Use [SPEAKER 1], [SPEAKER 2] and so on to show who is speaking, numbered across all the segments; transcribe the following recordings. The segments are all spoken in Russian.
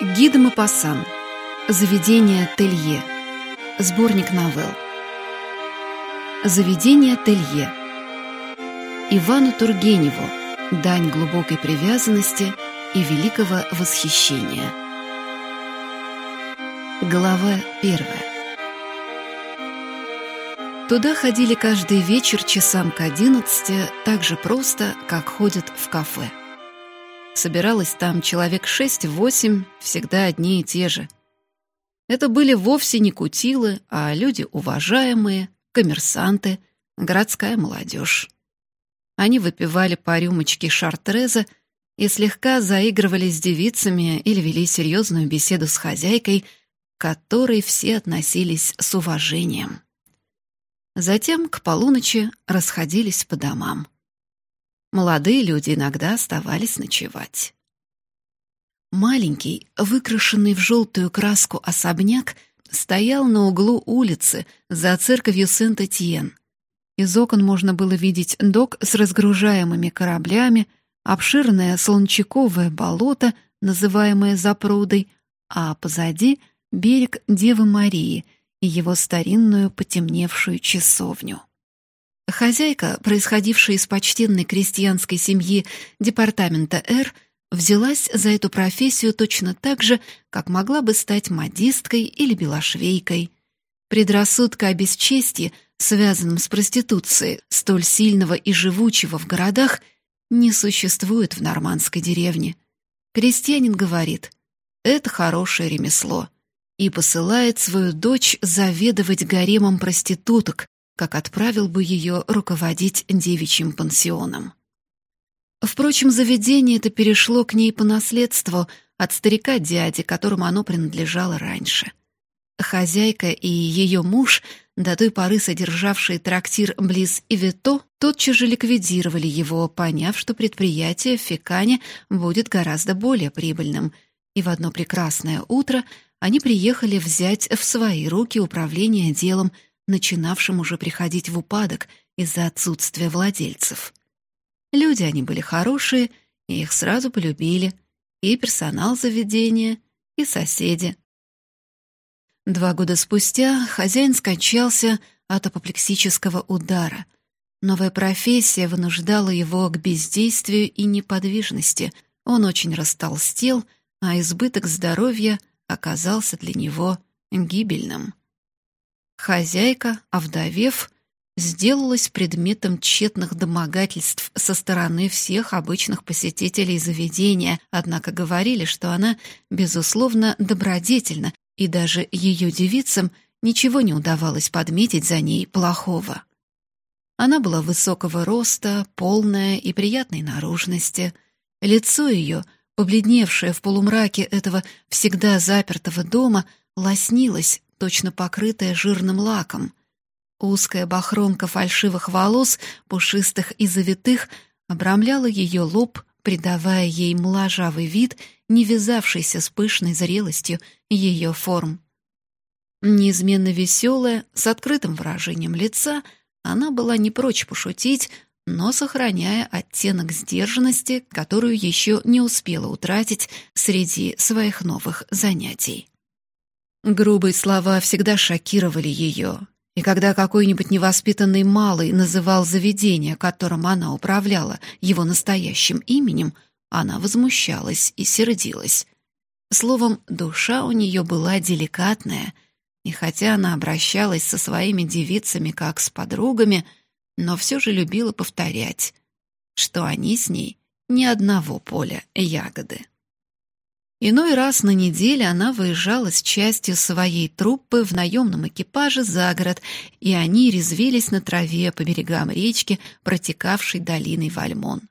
[SPEAKER 1] Гид Мапасан. Заведение Телье. Сборник новелл. Заведение Телье. Ивану Тургеневу. Дань глубокой привязанности и великого восхищения. Глава первая. Туда ходили каждый вечер часам к одиннадцати так же просто, как ходят в кафе. Собиралось там человек шесть-восемь, всегда одни и те же. Это были вовсе не кутилы, а люди уважаемые, коммерсанты, городская молодежь. Они выпивали по рюмочке шартреза и слегка заигрывали с девицами или вели серьезную беседу с хозяйкой, к которой все относились с уважением. Затем к полуночи расходились по домам. Молодые люди иногда оставались ночевать. Маленький, выкрашенный в желтую краску особняк стоял на углу улицы за церковью Сент-Этьен. Из окон можно было видеть док с разгружаемыми кораблями, обширное солончаковое болото, называемое запрудой, а позади — берег Девы Марии и его старинную потемневшую часовню. Хозяйка, происходившая из почтенной крестьянской семьи департамента Р, взялась за эту профессию точно так же, как могла бы стать модисткой или белошвейкой. Предрассудка о бесчестии, связанном с проституцией, столь сильного и живучего в городах, не существует в нормандской деревне. Крестьянин говорит «это хорошее ремесло» и посылает свою дочь заведовать гаремом проституток, как отправил бы ее руководить девичьим пансионом. Впрочем, заведение это перешло к ней по наследству от старика-дяди, которому оно принадлежало раньше. Хозяйка и ее муж, до той поры содержавшие трактир близ Ивето, тотчас же ликвидировали его, поняв, что предприятие в Фекане будет гораздо более прибыльным. И в одно прекрасное утро они приехали взять в свои руки управление делом начинавшим уже приходить в упадок из-за отсутствия владельцев. Люди они были хорошие, и их сразу полюбили, и персонал заведения, и соседи. Два года спустя хозяин скончался от апоплексического удара. Новая профессия вынуждала его к бездействию и неподвижности. Он очень растолстел, а избыток здоровья оказался для него гибельным. Хозяйка, овдовев, сделалась предметом тщетных домогательств со стороны всех обычных посетителей заведения, однако говорили, что она, безусловно, добродетельна, и даже ее девицам ничего не удавалось подметить за ней плохого. Она была высокого роста, полная и приятной наружности. Лицо ее, побледневшее в полумраке этого всегда запертого дома, лоснилось точно покрытая жирным лаком. Узкая бахромка фальшивых волос, пушистых и завитых, обрамляла ее лоб, придавая ей моложавый вид, не вязавшийся с пышной зрелостью ее форм. Неизменно веселая, с открытым выражением лица, она была не прочь пошутить, но сохраняя оттенок сдержанности, которую еще не успела утратить среди своих новых занятий. Грубые слова всегда шокировали ее, и когда какой-нибудь невоспитанный малый называл заведение, которым она управляла, его настоящим именем, она возмущалась и сердилась. Словом, душа у нее была деликатная, и хотя она обращалась со своими девицами как с подругами, но все же любила повторять, что они с ней ни одного поля ягоды. Иной раз на неделе она выезжала с частью своей труппы в наемном экипаже за город, и они резвились на траве по берегам речки, протекавшей долиной Вальмон.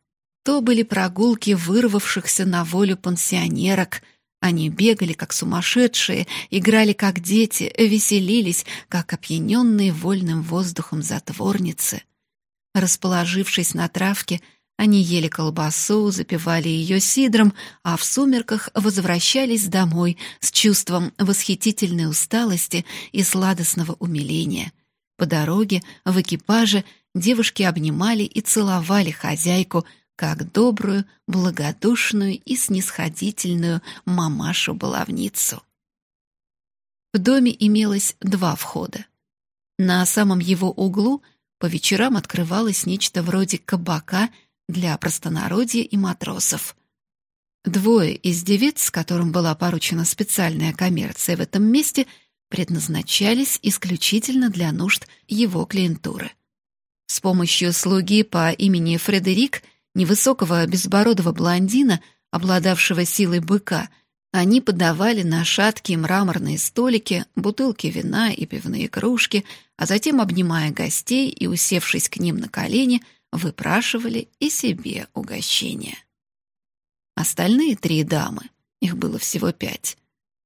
[SPEAKER 1] То были прогулки вырвавшихся на волю пансионерок. Они бегали, как сумасшедшие, играли, как дети, веселились, как опьяненные вольным воздухом затворницы. Расположившись на травке, они ели колбасу, запивали ее сидром, а в сумерках возвращались домой с чувством восхитительной усталости и сладостного умиления. По дороге, в экипаже, девушки обнимали и целовали хозяйку, как добрую, благодушную и снисходительную мамашу-баловницу. В доме имелось два входа. На самом его углу по вечерам открывалось нечто вроде кабака для простонародья и матросов. Двое из девиц, которым была поручена специальная коммерция в этом месте, предназначались исключительно для нужд его клиентуры. С помощью слуги по имени Фредерик, невысокого безбородого блондина, обладавшего силой быка, они подавали на шаткие мраморные столики бутылки вина и пивные кружки, а затем, обнимая гостей и усевшись к ним на колени, выпрашивали и себе угощение. Остальные три дамы, их было всего пять,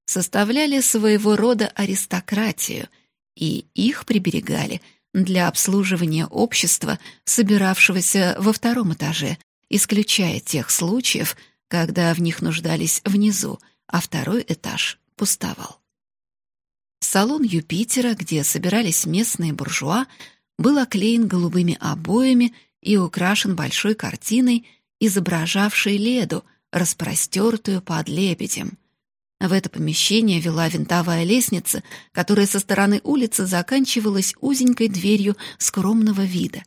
[SPEAKER 1] составляли своего рода аристократию, и их приберегали для обслуживания общества, собиравшегося во втором этаже, исключая тех случаев, когда в них нуждались внизу, а второй этаж пустовал. Салон Юпитера, где собирались местные буржуа, был оклеен голубыми обоями и украшен большой картиной, изображавшей Леду, распростертую под лебедем. В это помещение вела винтовая лестница, которая со стороны улицы заканчивалась узенькой дверью скромного вида.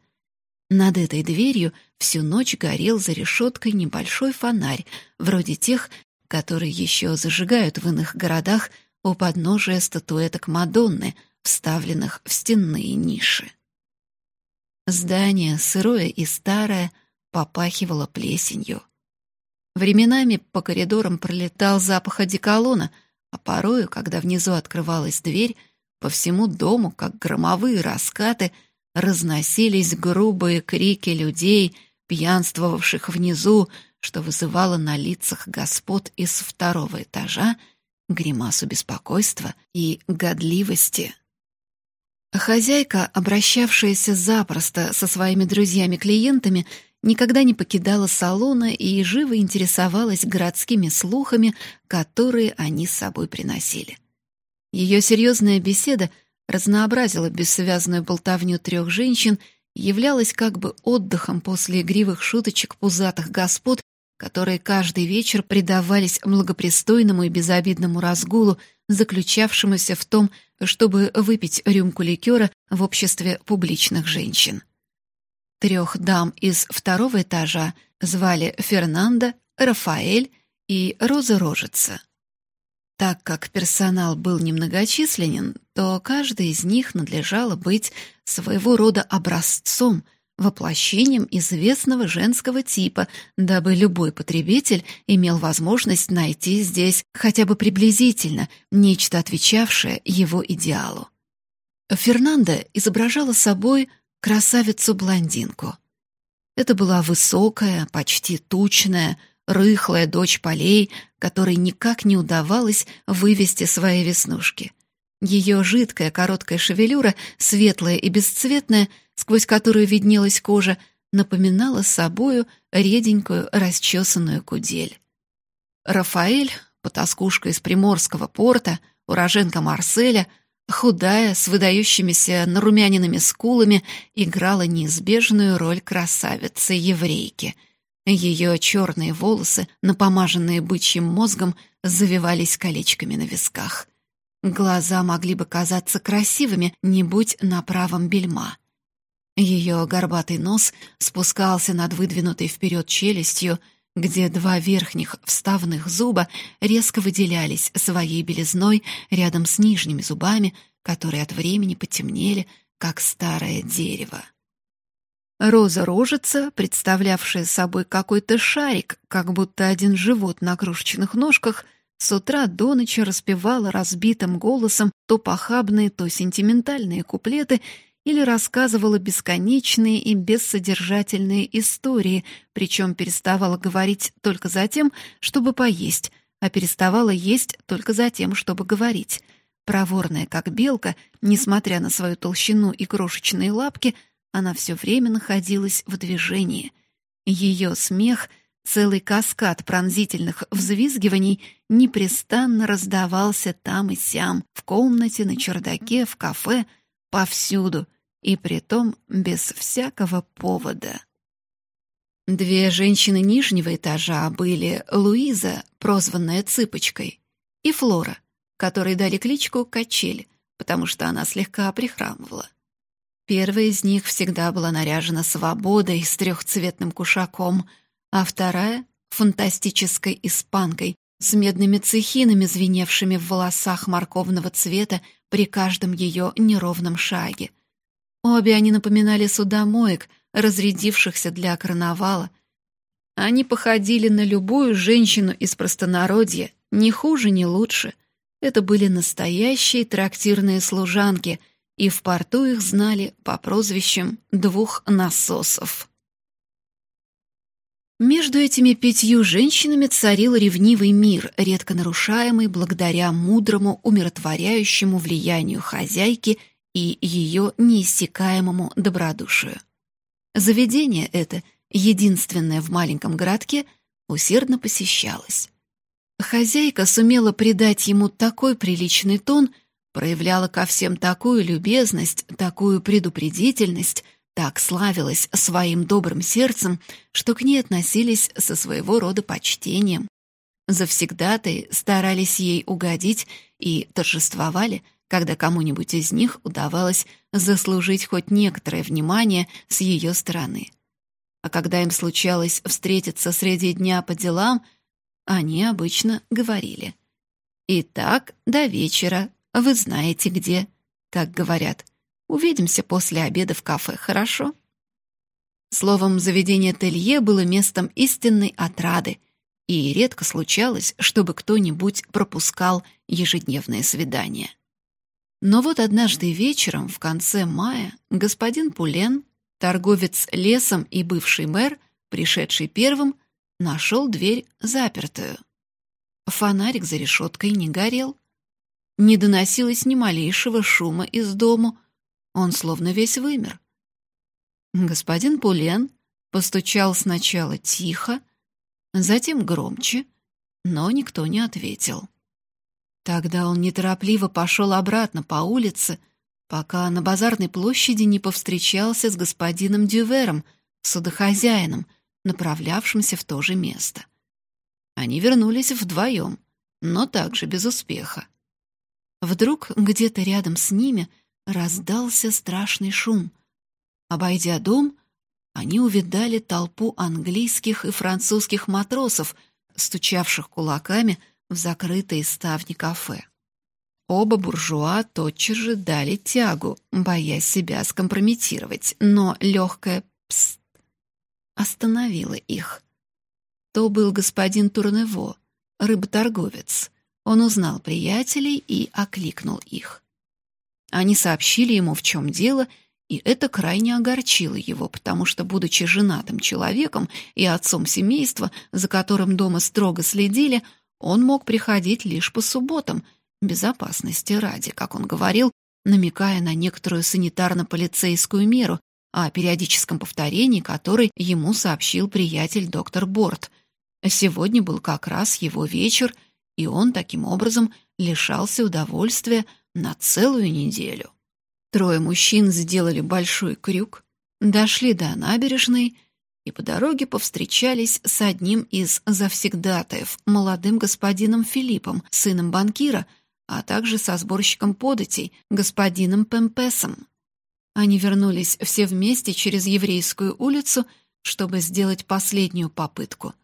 [SPEAKER 1] Над этой дверью всю ночь горел за решеткой небольшой фонарь, вроде тех, которые еще зажигают в иных городах у подножия статуэток Мадонны, вставленных в стенные ниши. Здание, сырое и старое, попахивало плесенью. Временами по коридорам пролетал запах одеколона, а порою, когда внизу открывалась дверь, по всему дому, как громовые раскаты, разносились грубые крики людей, пьянствовавших внизу, что вызывало на лицах господ из второго этажа гримасу беспокойства и годливости. Хозяйка, обращавшаяся запросто со своими друзьями-клиентами, никогда не покидала салона и живо интересовалась городскими слухами, которые они с собой приносили. Ее серьезная беседа разнообразила бессвязную болтовню трех женщин, являлась как бы отдыхом после игривых шуточек пузатых господ, которые каждый вечер предавались благопристойному и безобидному разгулу, заключавшемуся в том, чтобы выпить рюмку ликера в обществе публичных женщин. Трех дам из второго этажа звали Фернанда, Рафаэль и Роза Рожица. Так как персонал был немногочисленен, то каждой из них надлежало быть своего рода образцом, воплощением известного женского типа, дабы любой потребитель имел возможность найти здесь хотя бы приблизительно нечто отвечавшее его идеалу. Фернанда изображала собой красавицу-блондинку. Это была высокая, почти тучная, рыхлая дочь полей, которой никак не удавалось вывести свои веснушки. Ее жидкая короткая шевелюра, светлая и бесцветная, сквозь которую виднелась кожа, напоминала собою реденькую расчесанную кудель. Рафаэль, потаскушка из приморского порта, уроженка Марселя — худая, с выдающимися нарумяненными скулами, играла неизбежную роль красавицы-еврейки. Ее черные волосы, напомаженные бычьим мозгом, завивались колечками на висках. Глаза могли бы казаться красивыми, не будь на правом бельма. Ее горбатый нос спускался над выдвинутой вперед челюстью, где два верхних вставных зуба резко выделялись своей белизной рядом с нижними зубами, которые от времени потемнели, как старое дерево. Роза-рожица, представлявшая собой какой-то шарик, как будто один живот на крошечных ножках, с утра до ночи распевала разбитым голосом то похабные, то сентиментальные куплеты или рассказывала бесконечные и бессодержательные истории, причем переставала говорить только за тем, чтобы поесть, а переставала есть только за тем, чтобы говорить. Проворная, как белка, несмотря на свою толщину и крошечные лапки, она все время находилась в движении. Ее смех, целый каскад пронзительных взвизгиваний, непрестанно раздавался там и сям, в комнате, на чердаке, в кафе — повсюду, и притом без всякого повода. Две женщины нижнего этажа были Луиза, прозванная Цыпочкой, и Флора, которой дали кличку Качель, потому что она слегка прихрамывала. Первая из них всегда была наряжена свободой с трехцветным кушаком, а вторая — фантастической испанкой с медными цехинами, звеневшими в волосах морковного цвета при каждом ее неровном шаге. Обе они напоминали судомоек, разрядившихся для карнавала. Они походили на любую женщину из простонародья, ни хуже, ни лучше. Это были настоящие трактирные служанки, и в порту их знали по прозвищам «двух насосов». Между этими пятью женщинами царил ревнивый мир, редко нарушаемый благодаря мудрому, умиротворяющему влиянию хозяйки и ее неиссякаемому добродушию. Заведение это, единственное в маленьком городке, усердно посещалось. Хозяйка сумела придать ему такой приличный тон, проявляла ко всем такую любезность, такую предупредительность, так славилась своим добрым сердцем, что к ней относились со своего рода почтением. Завсегдаты старались ей угодить и торжествовали, когда кому-нибудь из них удавалось заслужить хоть некоторое внимание с ее стороны. А когда им случалось встретиться среди дня по делам, они обычно говорили. «Итак, до вечера, вы знаете где», как говорят. Увидимся после обеда в кафе, хорошо?» Словом, заведение Телье было местом истинной отрады, и редко случалось, чтобы кто-нибудь пропускал ежедневное свидание. Но вот однажды вечером, в конце мая, господин Пулен, торговец лесом и бывший мэр, пришедший первым, нашел дверь запертую. Фонарик за решеткой не горел. Не доносилось ни малейшего шума из дому — он словно весь вымер. Господин Пулен постучал сначала тихо, затем громче, но никто не ответил. Тогда он неторопливо пошел обратно по улице, пока на базарной площади не повстречался с господином Дювером, судохозяином, направлявшимся в то же место. Они вернулись вдвоем, но также без успеха. Вдруг где-то рядом с ними раздался страшный шум. Обойдя дом, они увидали толпу английских и французских матросов, стучавших кулаками в закрытые ставни кафе. Оба буржуа тотчас же дали тягу, боясь себя скомпрометировать, но легкое «пст» остановило их. То был господин Турнево, рыботорговец. Он узнал приятелей и окликнул их. Они сообщили ему, в чем дело, и это крайне огорчило его, потому что, будучи женатым человеком и отцом семейства, за которым дома строго следили, он мог приходить лишь по субботам, безопасности ради, как он говорил, намекая на некоторую санитарно-полицейскую меру, о периодическом повторении которой ему сообщил приятель доктор Борт. Сегодня был как раз его вечер, и он таким образом лишался удовольствия на целую неделю. Трое мужчин сделали большой крюк, дошли до набережной и по дороге повстречались с одним из завсегдатаев, молодым господином Филиппом, сыном банкира, а также со сборщиком податей, господином Пемпесом. Они вернулись все вместе через еврейскую улицу, чтобы сделать последнюю попытку.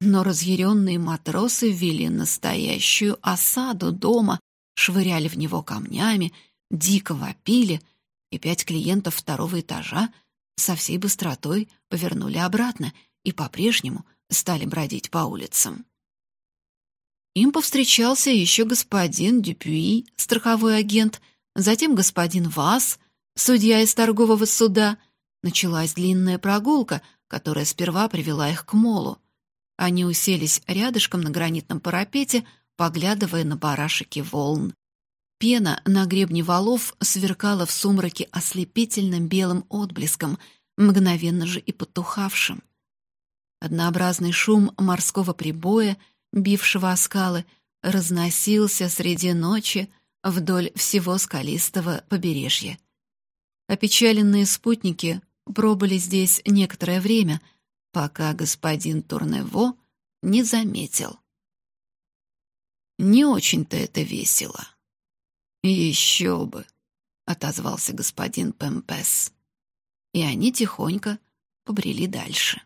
[SPEAKER 1] Но разъяренные матросы ввели настоящую осаду дома, швыряли в него камнями, дико вопили, и пять клиентов второго этажа со всей быстротой повернули обратно и по-прежнему стали бродить по улицам. Им повстречался еще господин Дюпюи, страховой агент, затем господин Вас, судья из торгового суда. Началась длинная прогулка, которая сперва привела их к молу. Они уселись рядышком на гранитном парапете, поглядывая на барашики волн. Пена на гребне валов сверкала в сумраке ослепительным белым отблеском, мгновенно же и потухавшим. Однообразный шум морского прибоя, бившего о скалы, разносился среди ночи вдоль всего скалистого побережья. Опечаленные спутники пробыли здесь некоторое время, пока господин Турнево не заметил. Не очень-то это весело. Еще бы, отозвался господин Пемпес. И они тихонько побрели дальше.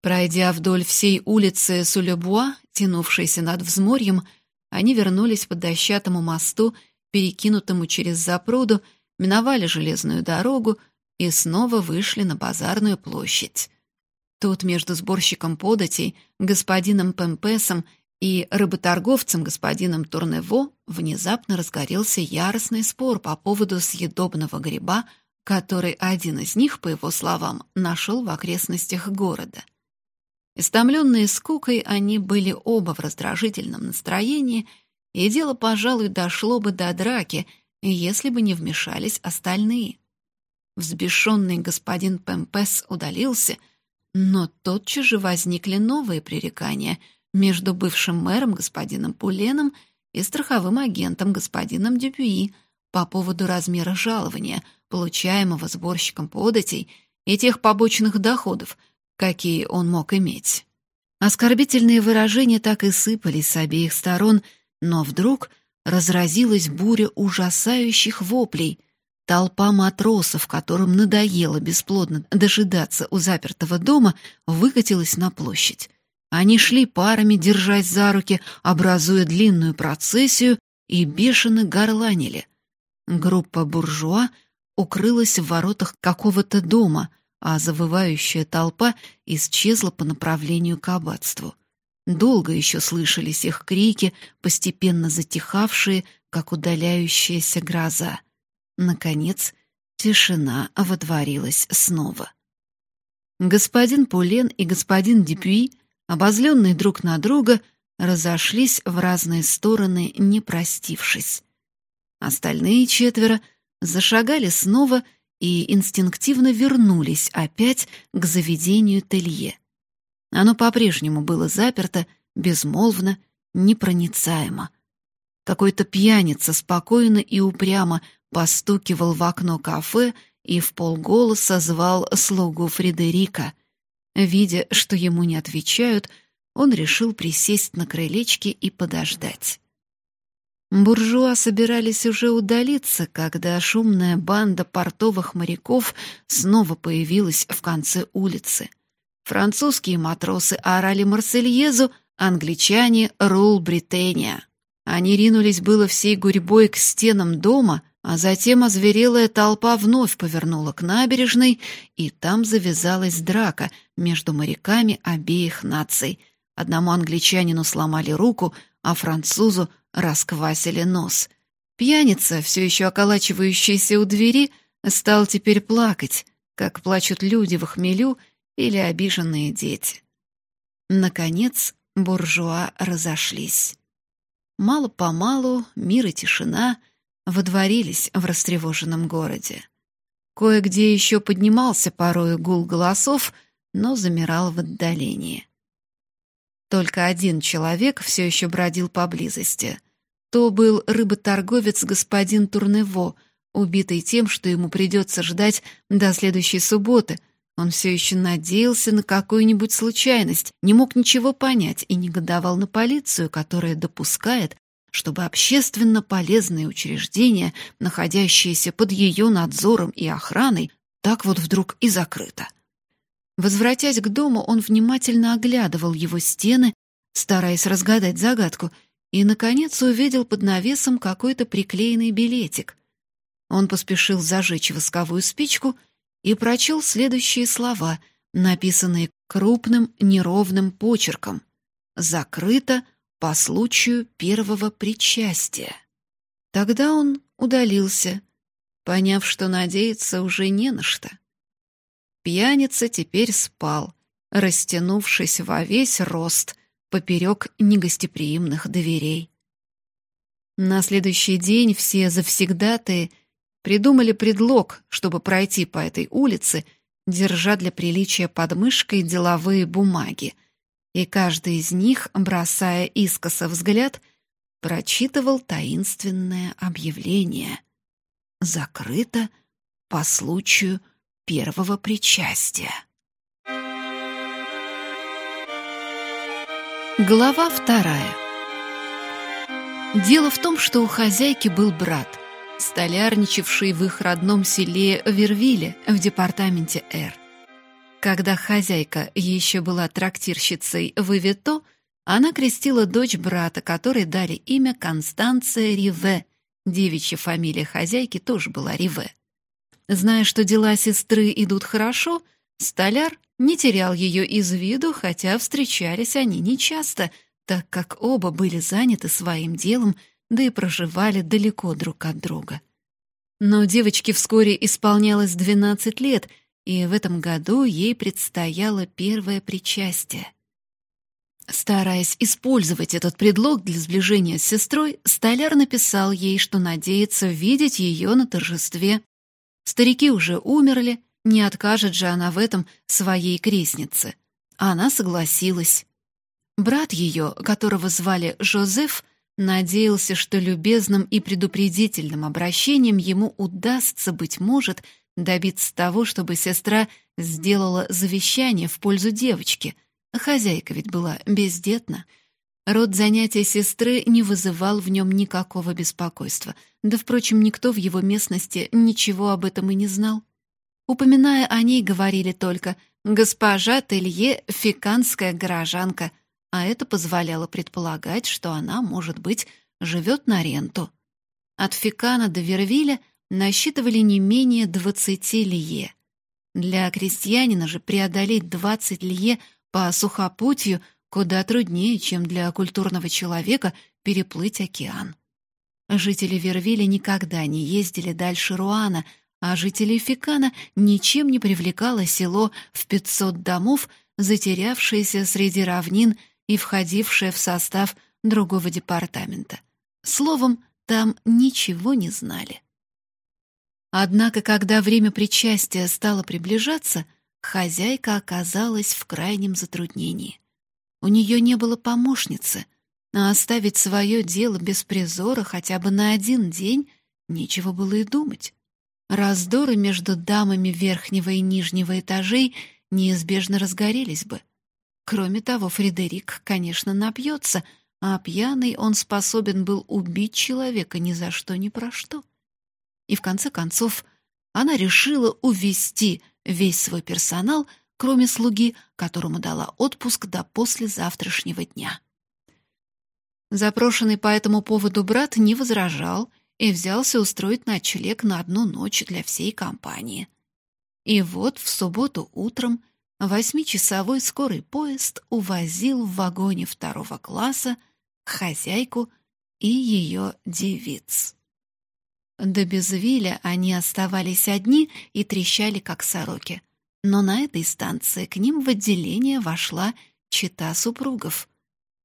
[SPEAKER 1] Пройдя вдоль всей улицы Сулебуа, тянувшейся над взморьем, они вернулись по дощатому мосту, перекинутому через запруду, миновали железную дорогу и снова вышли на базарную площадь. Тут между сборщиком податей, господином Пемпесом и рыботорговцем господином Турнево внезапно разгорелся яростный спор по поводу съедобного гриба, который один из них, по его словам, нашел в окрестностях города. Истомленные скукой, они были оба в раздражительном настроении, и дело, пожалуй, дошло бы до драки, если бы не вмешались остальные. Взбешенный господин Пемпес удалился, но тотчас же возникли новые пререкания между бывшим мэром господином Пуленом и страховым агентом господином Дюпюи по поводу размера жалования, получаемого сборщиком податей и тех побочных доходов, какие он мог иметь. Оскорбительные выражения так и сыпались с обеих сторон, но вдруг разразилась буря ужасающих воплей. Толпа матросов, которым надоело бесплодно дожидаться у запертого дома, выкатилась на площадь. Они шли парами, держась за руки, образуя длинную процессию, и бешено горланили. Группа буржуа укрылась в воротах какого-то дома, а завывающая толпа исчезла по направлению к аббатству. Долго еще слышались их крики, постепенно затихавшие, как удаляющаяся гроза. Наконец, тишина водворилась снова. Господин Пулен и господин Дюпюи, обозленные друг на друга, разошлись в разные стороны, не простившись. Остальные четверо зашагали снова и инстинктивно вернулись опять к заведению Телье. Оно по-прежнему было заперто, безмолвно, непроницаемо. Какой-то пьяница спокойно и упрямо постукивал в окно кафе и в полголоса звал слугу Фредерика. Видя, что ему не отвечают, он решил присесть на крылечке и подождать. Буржуа собирались уже удалиться, когда шумная банда портовых моряков снова появилась в конце улицы. Французские матросы орали Марсельезу, англичане — «Рул Британия». Они ринулись было всей гурьбой к стенам дома, а затем озверелая толпа вновь повернула к набережной, и там завязалась драка между моряками обеих наций. Одному англичанину сломали руку, а французу расквасили нос. Пьяница, все еще околачивающийся у двери, стал теперь плакать, как плачут люди в хмелю или обиженные дети. Наконец буржуа разошлись. Мало-помалу мир и тишина водворились в растревоженном городе. Кое-где еще поднимался порой гул голосов, но замирал в отдалении. Только один человек все еще бродил поблизости. То был рыботорговец господин Турнево, убитый тем, что ему придется ждать до следующей субботы. Он все еще надеялся на какую-нибудь случайность, не мог ничего понять и негодовал на полицию, которая допускает, чтобы общественно полезные учреждения, находящиеся под ее надзором и охраной, так вот вдруг и закрыто. Возвратясь к дому, он внимательно оглядывал его стены, стараясь разгадать загадку, и, наконец, увидел под навесом какой-то приклеенный билетик. Он поспешил зажечь восковую спичку и прочел следующие слова, написанные крупным неровным почерком. «Закрыто по случаю первого причастия». Тогда он удалился, поняв, что надеяться уже не на что. Пьяница теперь спал, растянувшись во весь рост поперек негостеприимных дверей. На следующий день все завсегдатые придумали предлог, чтобы пройти по этой улице, держа для приличия под мышкой деловые бумаги, и каждый из них, бросая искоса взгляд, прочитывал таинственное объявление. Закрыто по случаю первого причастия. Глава вторая. Дело в том, что у хозяйки был брат, столярничавший в их родном селе Вервиле в департаменте Р. Когда хозяйка еще была трактирщицей в она крестила дочь брата, которой дали имя Констанция Риве. Девичья фамилия хозяйки тоже была Риве. Зная, что дела сестры идут хорошо, столяр не терял ее из виду, хотя встречались они нечасто, так как оба были заняты своим делом, да и проживали далеко друг от друга. Но девочке вскоре исполнялось 12 лет, и в этом году ей предстояло первое причастие. Стараясь использовать этот предлог для сближения с сестрой, столяр написал ей, что надеется видеть ее на торжестве. Старики уже умерли, не откажет же она в этом своей крестнице. Она согласилась. Брат ее, которого звали Жозеф, надеялся, что любезным и предупредительным обращением ему удастся, быть может, добиться того, чтобы сестра сделала завещание в пользу девочки. Хозяйка ведь была бездетна. Род занятия сестры не вызывал в нем никакого беспокойства. Да, впрочем, никто в его местности ничего об этом и не знал. Упоминая о ней, говорили только «госпожа Телье — фиканская горожанка», а это позволяло предполагать, что она, может быть, живет на ренту. От Фикана до Вервиля насчитывали не менее 20 лье. Для крестьянина же преодолеть 20 лье по сухопутью куда труднее, чем для культурного человека переплыть океан. Жители Вервиля никогда не ездили дальше Руана, а жителей Фикана ничем не привлекало село в 500 домов, затерявшееся среди равнин и входившее в состав другого департамента. Словом, там ничего не знали. Однако, когда время причастия стало приближаться, хозяйка оказалась в крайнем затруднении. У нее не было помощницы, а оставить свое дело без призора хотя бы на один день нечего было и думать. Раздоры между дамами верхнего и нижнего этажей неизбежно разгорелись бы. Кроме того, Фредерик, конечно, напьется, а пьяный он способен был убить человека ни за что, ни про что. И в конце концов она решила увести весь свой персонал, кроме слуги, которому дала отпуск до послезавтрашнего дня. Запрошенный по этому поводу брат не возражал и взялся устроить ночлег на одну ночь для всей компании. И вот в субботу утром восьмичасовой скорый поезд увозил в вагоне второго класса хозяйку и ее девиц. До Безвиля они оставались одни и трещали, как сороки. Но на этой станции к ним в отделение вошла чита супругов.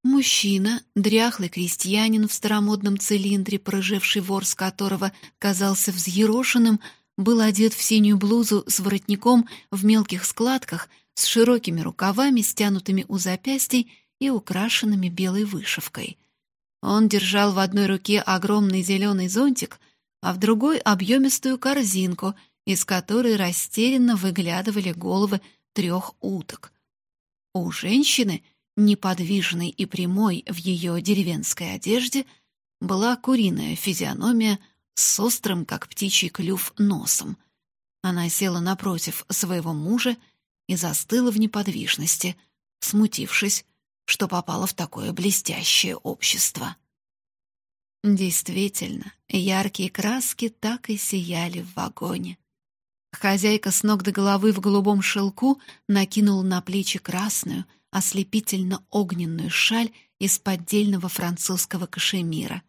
[SPEAKER 1] Мужчина, дряхлый крестьянин в старомодном цилиндре, проживший ворс которого казался взъерошенным, был одет в синюю блузу с воротником в мелких складках, с широкими рукавами, стянутыми у запястий и украшенными белой вышивкой. Он держал в одной руке огромный зеленый зонтик, а в другой — объемистую корзинку, из которой растерянно выглядывали головы трех уток. У женщины — неподвижной и прямой в ее деревенской одежде, была куриная физиономия с острым, как птичий клюв, носом. Она села напротив своего мужа и застыла в неподвижности, смутившись, что попала в такое блестящее общество. Действительно, яркие краски так и сияли в вагоне. Хозяйка с ног до головы в голубом шелку накинула на плечи красную — ослепительно-огненную шаль из поддельного французского кашемира.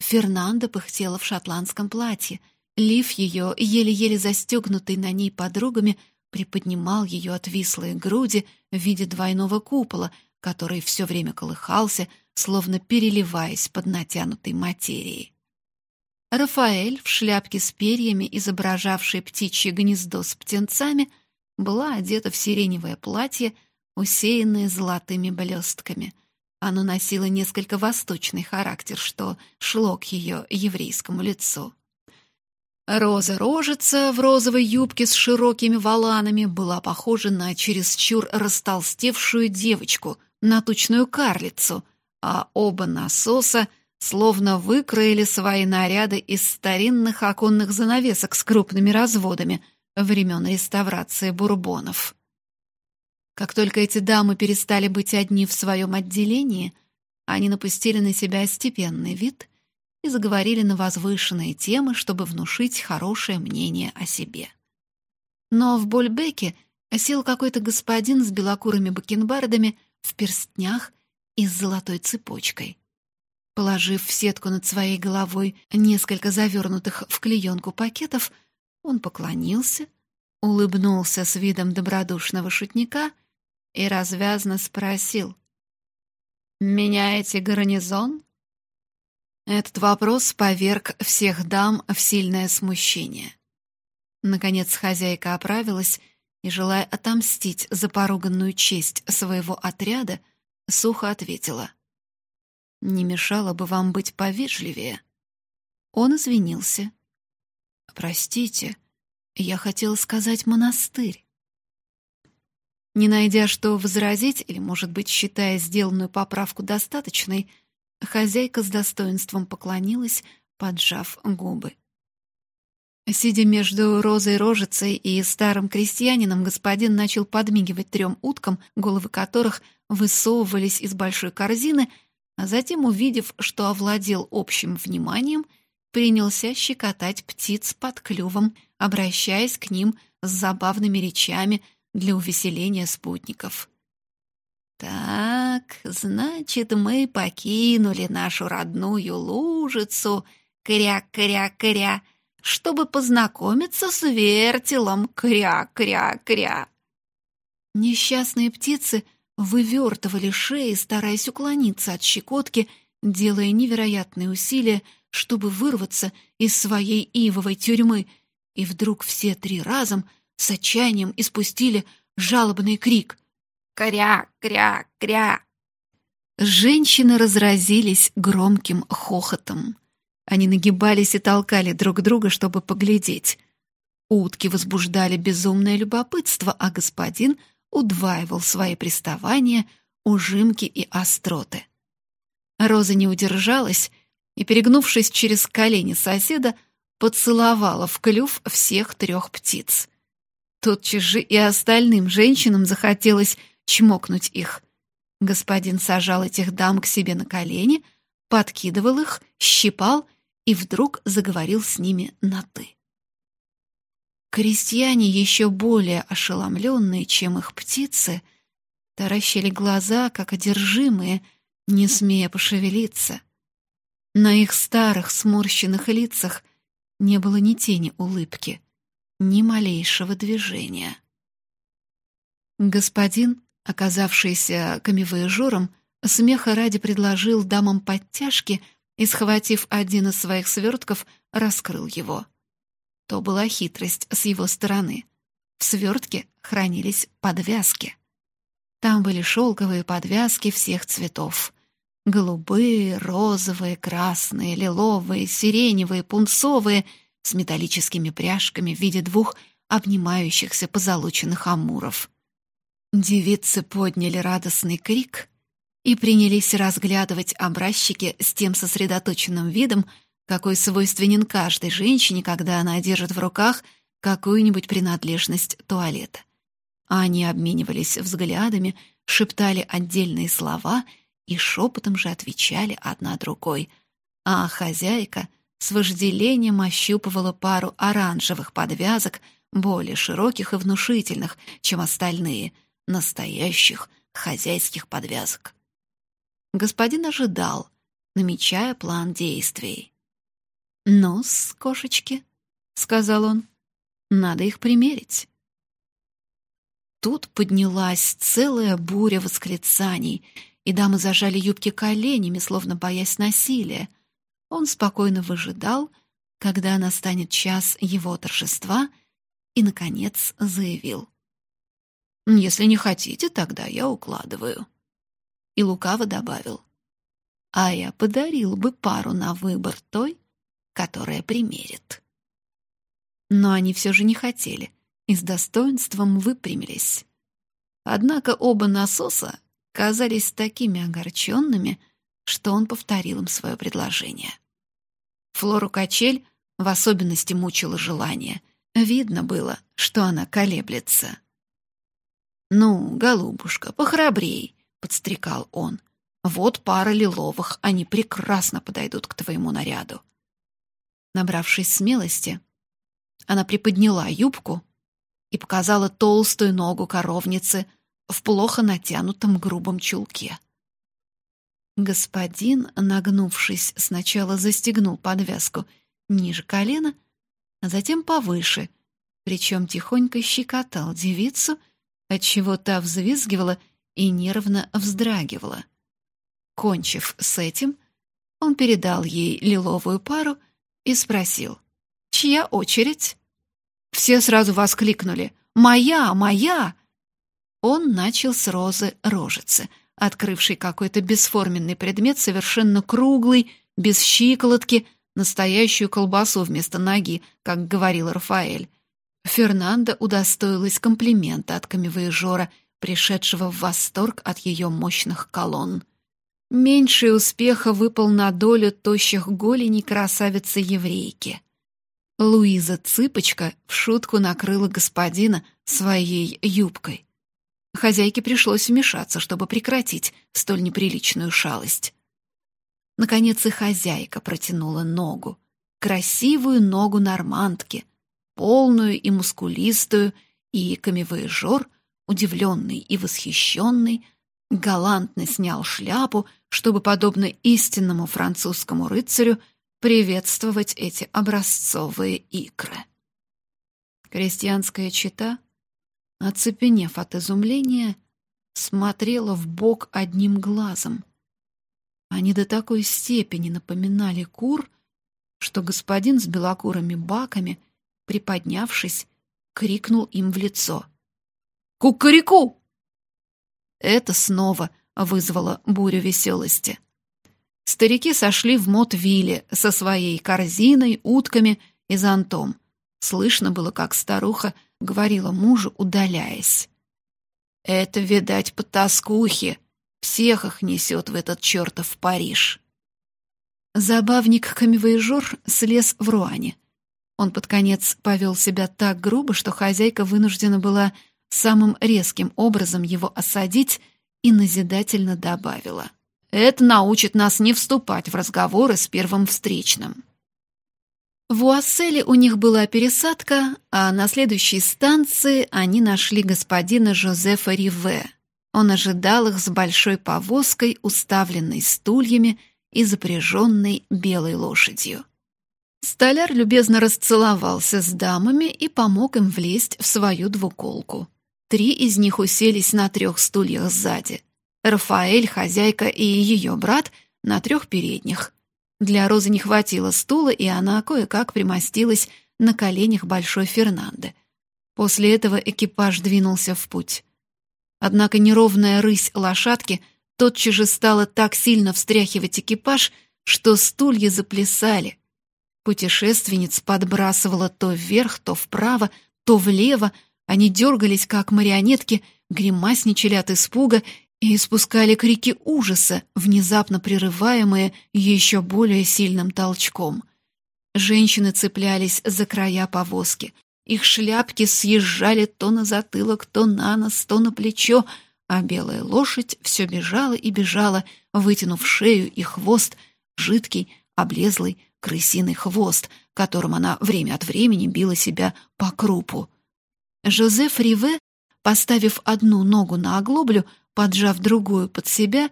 [SPEAKER 1] Фернанда пыхтела в шотландском платье. Лиф ее, еле-еле застегнутый на ней подругами, приподнимал ее отвислые груди в виде двойного купола, который все время колыхался, словно переливаясь под натянутой материей. Рафаэль в шляпке с перьями, изображавшей птичье гнездо с птенцами, была одета в сиреневое платье усеянное золотыми блестками. Оно носило несколько восточный характер, что шло к ее еврейскому лицу. Роза-рожица в розовой юбке с широкими воланами была похожа на чересчур растолстевшую девочку на тучную карлицу, а оба насоса словно выкроили свои наряды из старинных оконных занавесок с крупными разводами времен реставрации бурбонов. Как только эти дамы перестали быть одни в своем отделении, они напустили на себя степенный вид и заговорили на возвышенные темы, чтобы внушить хорошее мнение о себе. Но в Больбеке сел какой-то господин с белокурыми бакенбардами в перстнях и с золотой цепочкой. Положив в сетку над своей головой несколько завернутых в клеенку пакетов, он поклонился, улыбнулся с видом добродушного шутника и развязно спросил. «Меняете гарнизон?» Этот вопрос поверг всех дам в сильное смущение. Наконец хозяйка оправилась и, желая отомстить за поруганную честь своего отряда, сухо ответила. Не мешало бы вам быть повежливее. Он извинился. Простите, я хотел сказать монастырь. Не найдя что возразить, или, может быть, считая сделанную поправку достаточной, хозяйка с достоинством поклонилась, поджав губы. Сидя между Розой Рожицей и старым крестьянином, господин начал подмигивать трем уткам, головы которых высовывались из большой корзины — а затем, увидев, что овладел общим вниманием, принялся щекотать птиц под клювом, обращаясь к ним с забавными речами для увеселения спутников. «Так, значит, мы покинули нашу родную лужицу, кря-кря-кря, чтобы познакомиться с вертелом, кря-кря-кря». Несчастные птицы — вывертывали шеи, стараясь уклониться от щекотки, делая невероятные усилия, чтобы вырваться из своей ивовой тюрьмы, и вдруг все три разом с отчаянием испустили жалобный крик «Кря! Кря! Кря!». Женщины разразились громким хохотом. Они нагибались и толкали друг друга, чтобы поглядеть. Утки возбуждали безумное любопытство, а господин — удваивал свои приставания, ужимки и остроты. Роза не удержалась и, перегнувшись через колени соседа, поцеловала в клюв всех трех птиц. Тотчас же и остальным женщинам захотелось чмокнуть их. Господин сажал этих дам к себе на колени, подкидывал их, щипал и вдруг заговорил с ними на «ты». Крестьяне, еще более ошеломленные, чем их птицы, таращили глаза, как одержимые, не смея пошевелиться. На их старых сморщенных лицах не было ни тени улыбки, ни малейшего движения. Господин, оказавшийся камевояжером, смеха ради предложил дамам подтяжки и, схватив один из своих свертков, раскрыл его. То была хитрость с его стороны. В свертке хранились подвязки. Там были шелковые подвязки всех цветов. Голубые, розовые, красные, лиловые, сиреневые, пунцовые, с металлическими пряжками в виде двух обнимающихся позолоченных амуров. Девицы подняли радостный крик и принялись разглядывать образчики с тем сосредоточенным видом, какой свойственен каждой женщине, когда она держит в руках какую-нибудь принадлежность туалета. Они обменивались взглядами, шептали отдельные слова и шепотом же отвечали одна другой. А хозяйка с вожделением ощупывала пару оранжевых подвязок, более широких и внушительных, чем остальные, настоящих хозяйских подвязок. Господин ожидал, намечая план действий. «Ну-с, кошечки», — сказал он, — «надо их примерить». Тут поднялась целая буря восклицаний, и дамы зажали юбки коленями, словно боясь насилия. Он спокойно выжидал, когда настанет час его торжества, и, наконец, заявил. «Если не хотите, тогда я укладываю». И лукаво добавил. «А я подарил бы пару на выбор той, которое примерит. Но они все же не хотели и с достоинством выпрямились. Однако оба насоса, казались такими огорченными, что он повторил им свое предложение. Флору качель в особенности мучило желание. Видно было, что она колеблется. «Ну, голубушка, похрабрей», — подстрекал он. «Вот пара лиловых, они прекрасно подойдут к твоему наряду». Набравшись смелости, она приподняла юбку и показала толстую ногу коровницы в плохо натянутом грубом чулке. Господин, нагнувшись, сначала застегнул подвязку ниже колена, а затем повыше, причем тихонько щекотал девицу, отчего та взвизгивала и нервно вздрагивала. Кончив с этим, он передал ей лиловую пару и спросил, «Чья очередь?» Все сразу воскликнули «Моя! Моя!» Он начал с розы рожицы, открывшей какой-то бесформенный предмет, совершенно круглый, без щиколотки, настоящую колбасу вместо ноги, как говорил Рафаэль. Фернанда удостоилась комплимента от камевояжора, пришедшего в восторг от ее мощных колонн. Меньший успеха выпал на долю тощих голеней красавицы-еврейки. Луиза Цыпочка в шутку накрыла господина своей юбкой. Хозяйке пришлось вмешаться, чтобы прекратить столь неприличную шалость. Наконец и хозяйка протянула ногу, красивую ногу нормандки, полную и мускулистую, и камевояжер, удивленный и восхищенный, галантно снял шляпу, чтобы, подобно истинному французскому рыцарю, приветствовать эти образцовые икры. Крестьянская чита, оцепенев от изумления, смотрела в бок одним глазом. Они до такой степени напоминали кур, что господин с белокурыми баками, приподнявшись, крикнул им в лицо. «Кукареку!» Это снова вызвало бурю веселости. Старики сошли в Мотвилле со своей корзиной, утками и зонтом. Слышно было, как старуха говорила мужу, удаляясь. «Это, видать, по тоскухе. Всех их несет в этот чертов Париж». Забавник камевояжер слез в руане. Он под конец повел себя так грубо, что хозяйка вынуждена была самым резким образом его осадить и назидательно добавила. Это научит нас не вступать в разговоры с первым встречным. В Уасселе у них была пересадка, а на следующей станции они нашли господина Жозефа Риве. Он ожидал их с большой повозкой, уставленной стульями и запряженной белой лошадью. Столяр любезно расцеловался с дамами и помог им влезть в свою двуколку. Три из них уселись на трех стульях сзади. Рафаэль, хозяйка и ее брат на трех передних. Для Розы не хватило стула, и она кое-как примостилась на коленях большой Фернанды. После этого экипаж двинулся в путь. Однако неровная рысь лошадки тотчас же стала так сильно встряхивать экипаж, что стулья заплясали. Путешественниц подбрасывала то вверх, то вправо, то влево, они дергались, как марионетки, гримасничали от испуга и испускали крики ужаса, внезапно прерываемые еще более сильным толчком. Женщины цеплялись за края повозки. Их шляпки съезжали то на затылок, то на нос, то на плечо, а белая лошадь все бежала и бежала, вытянув шею и хвост, жидкий, облезлый крысиный хвост, которым она время от времени била себя по крупу. Жозеф Риве, поставив одну ногу на оглоблю, поджав другую под себя,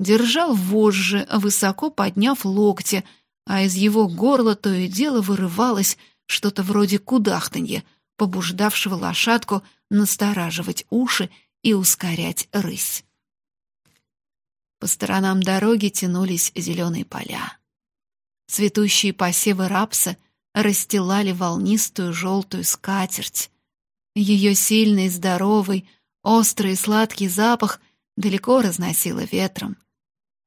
[SPEAKER 1] держал вожжи, высоко подняв локти, а из его горла то и дело вырывалось что-то вроде кудахтанья, побуждавшего лошадку настораживать уши и ускорять рысь. По сторонам дороги тянулись зеленые поля. Цветущие посевы рапса расстилали волнистую желтую скатерть. Ее сильный, здоровый, острый сладкий запах далеко разносило ветром.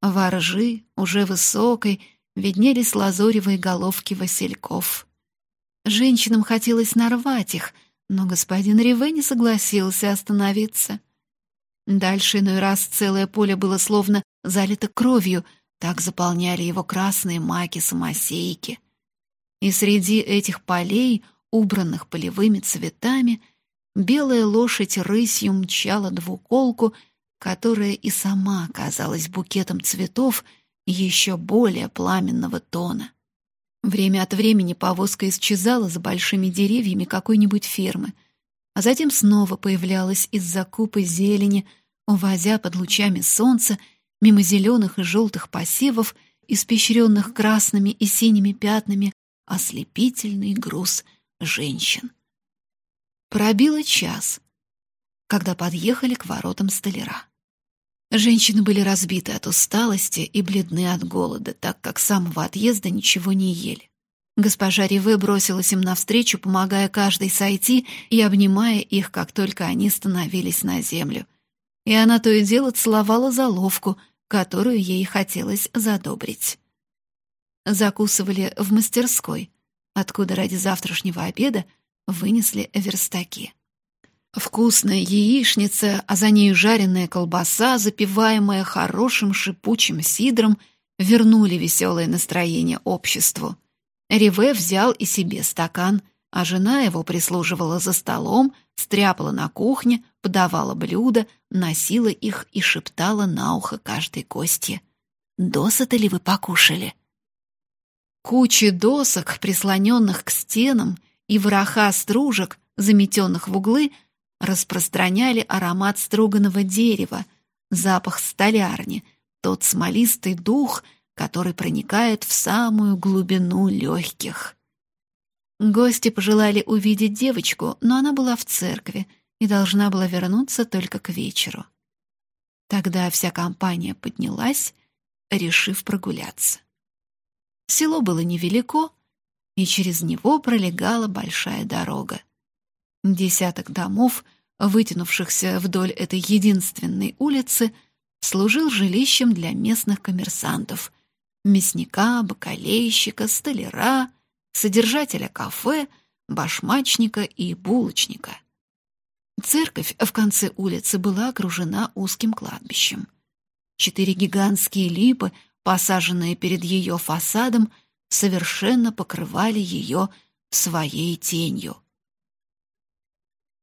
[SPEAKER 1] Воржи, уже высокой, виднелись лазоревые головки васильков. Женщинам хотелось нарвать их, но господин Риве не согласился остановиться. Дальше иной раз целое поле было словно залито кровью, так заполняли его красные маки-самосейки. И среди этих полей, убранных полевыми цветами, белая лошадь рысью мчала двуколку, которая и сама казалась букетом цветов еще более пламенного тона. Время от времени повозка исчезала за большими деревьями какой-нибудь фермы, а затем снова появлялась из-за купы зелени, увозя под лучами солнца мимо зеленых и желтых посевов, испещренных красными и синими пятнами, ослепительный груз женщин. Пробило час, когда подъехали к воротам столяра. Женщины были разбиты от усталости и бледны от голода, так как с самого отъезда ничего не ели. Госпожа Риве бросилась им навстречу, помогая каждой сойти и обнимая их, как только они становились на землю. И она то и дело целовала заловку, которую ей хотелось задобрить. Закусывали в мастерской, откуда ради завтрашнего обеда вынесли верстаки. Вкусная яичница, а за нею жареная колбаса, запиваемая хорошим шипучим сидром, вернули веселое настроение обществу. Риве взял и себе стакан, а жена его прислуживала за столом, стряпала на кухне, подавала блюда, носила их и шептала на ухо каждой гостье. «Досыта ли вы покушали?» Кучи досок, прислоненных к стенам, и вороха стружек, заметенных в углы — распространяли аромат струганного дерева, запах столярни, тот смолистый дух, который проникает в самую глубину легких. Гости пожелали увидеть девочку, но она была в церкви и должна была вернуться только к вечеру. Тогда вся компания поднялась, решив прогуляться. Село было невелико, и через него пролегала большая дорога. Десяток домов, вытянувшихся вдоль этой единственной улицы, служил жилищем для местных коммерсантов — мясника, бакалейщика, столяра, содержателя кафе, башмачника и булочника. Церковь в конце улицы была окружена узким кладбищем. Четыре гигантские липы, посаженные перед ее фасадом, совершенно покрывали ее своей тенью.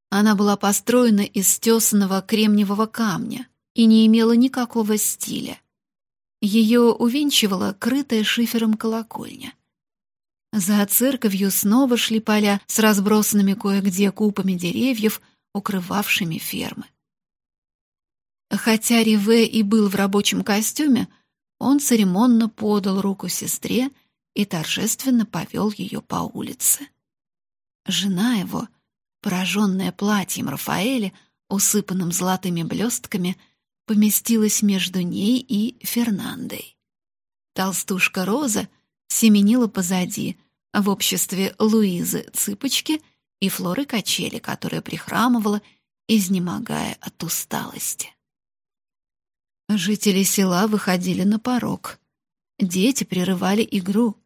[SPEAKER 1] Она была построена из тесаного кремниевого камня и не имела никакого стиля. Ее увенчивала крытая шифером колокольня. За церковью снова шли поля с разбросанными кое-где купами деревьев, укрывавшими фермы. Хотя Риве и был в рабочем костюме, он церемонно подал руку сестре и торжественно повел ее по улице. Жена его, пораженная платьем Рафаэля, усыпанным золотыми блестками, поместилась между ней и Фернандой. Толстушка Роза семенила позади, в обществе Луизы Цыпочки и Флоры Качели, которая прихрамывала, изнемогая от усталости. Жители села выходили на порог. Дети прерывали игру.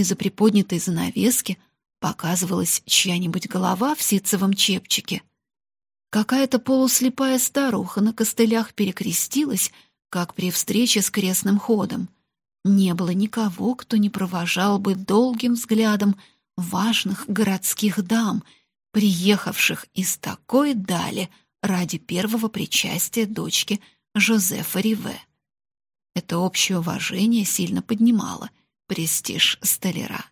[SPEAKER 1] Из-за приподнятой занавески — Показывалась чья-нибудь голова в ситцевом чепчике. Какая-то полуслепая старуха на костылях перекрестилась, как при встрече с крестным ходом. Не было никого, кто не провожал бы долгим взглядом важных городских дам, приехавших из такой дали ради первого причастия дочки Жозефа Риве. Это общее уважение сильно поднимало престиж столяра.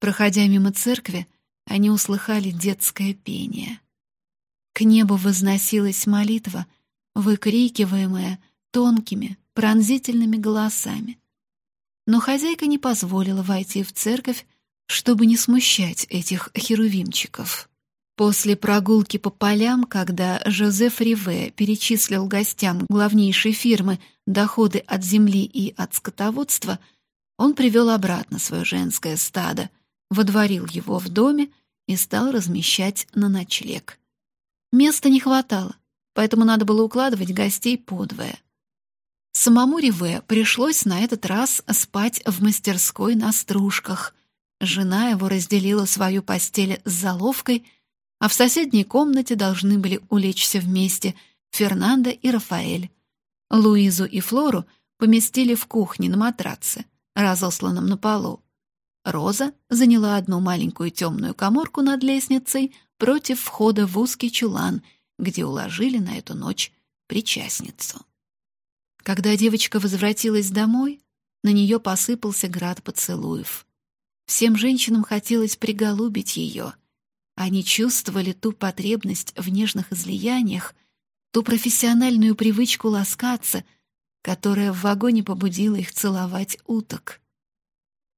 [SPEAKER 1] Проходя мимо церкви, они услыхали детское пение. К небу возносилась молитва, выкрикиваемая тонкими, пронзительными голосами. Но хозяйка не позволила войти в церковь, чтобы не смущать этих херувимчиков. После прогулки по полям, когда Жозеф Риве перечислил гостям главнейшей фирмы доходы от земли и от скотоводства, он привел обратно свое женское стадо — водворил его в доме и стал размещать на ночлег. Места не хватало, поэтому надо было укладывать гостей подвое. Самому Риве пришлось на этот раз спать в мастерской на стружках. Жена его разделила свою постель с заловкой, а в соседней комнате должны были улечься вместе Фернандо и Рафаэль. Луизу и Флору поместили в кухне на матраце, разосланном на полу. Роза заняла одну маленькую темную коморку над лестницей против входа в узкий чулан, где уложили на эту ночь причастницу. Когда девочка возвратилась домой, на нее посыпался град поцелуев. Всем женщинам хотелось приголубить ее. Они чувствовали ту потребность в нежных излияниях, ту профессиональную привычку ласкаться, которая в вагоне побудила их целовать уток.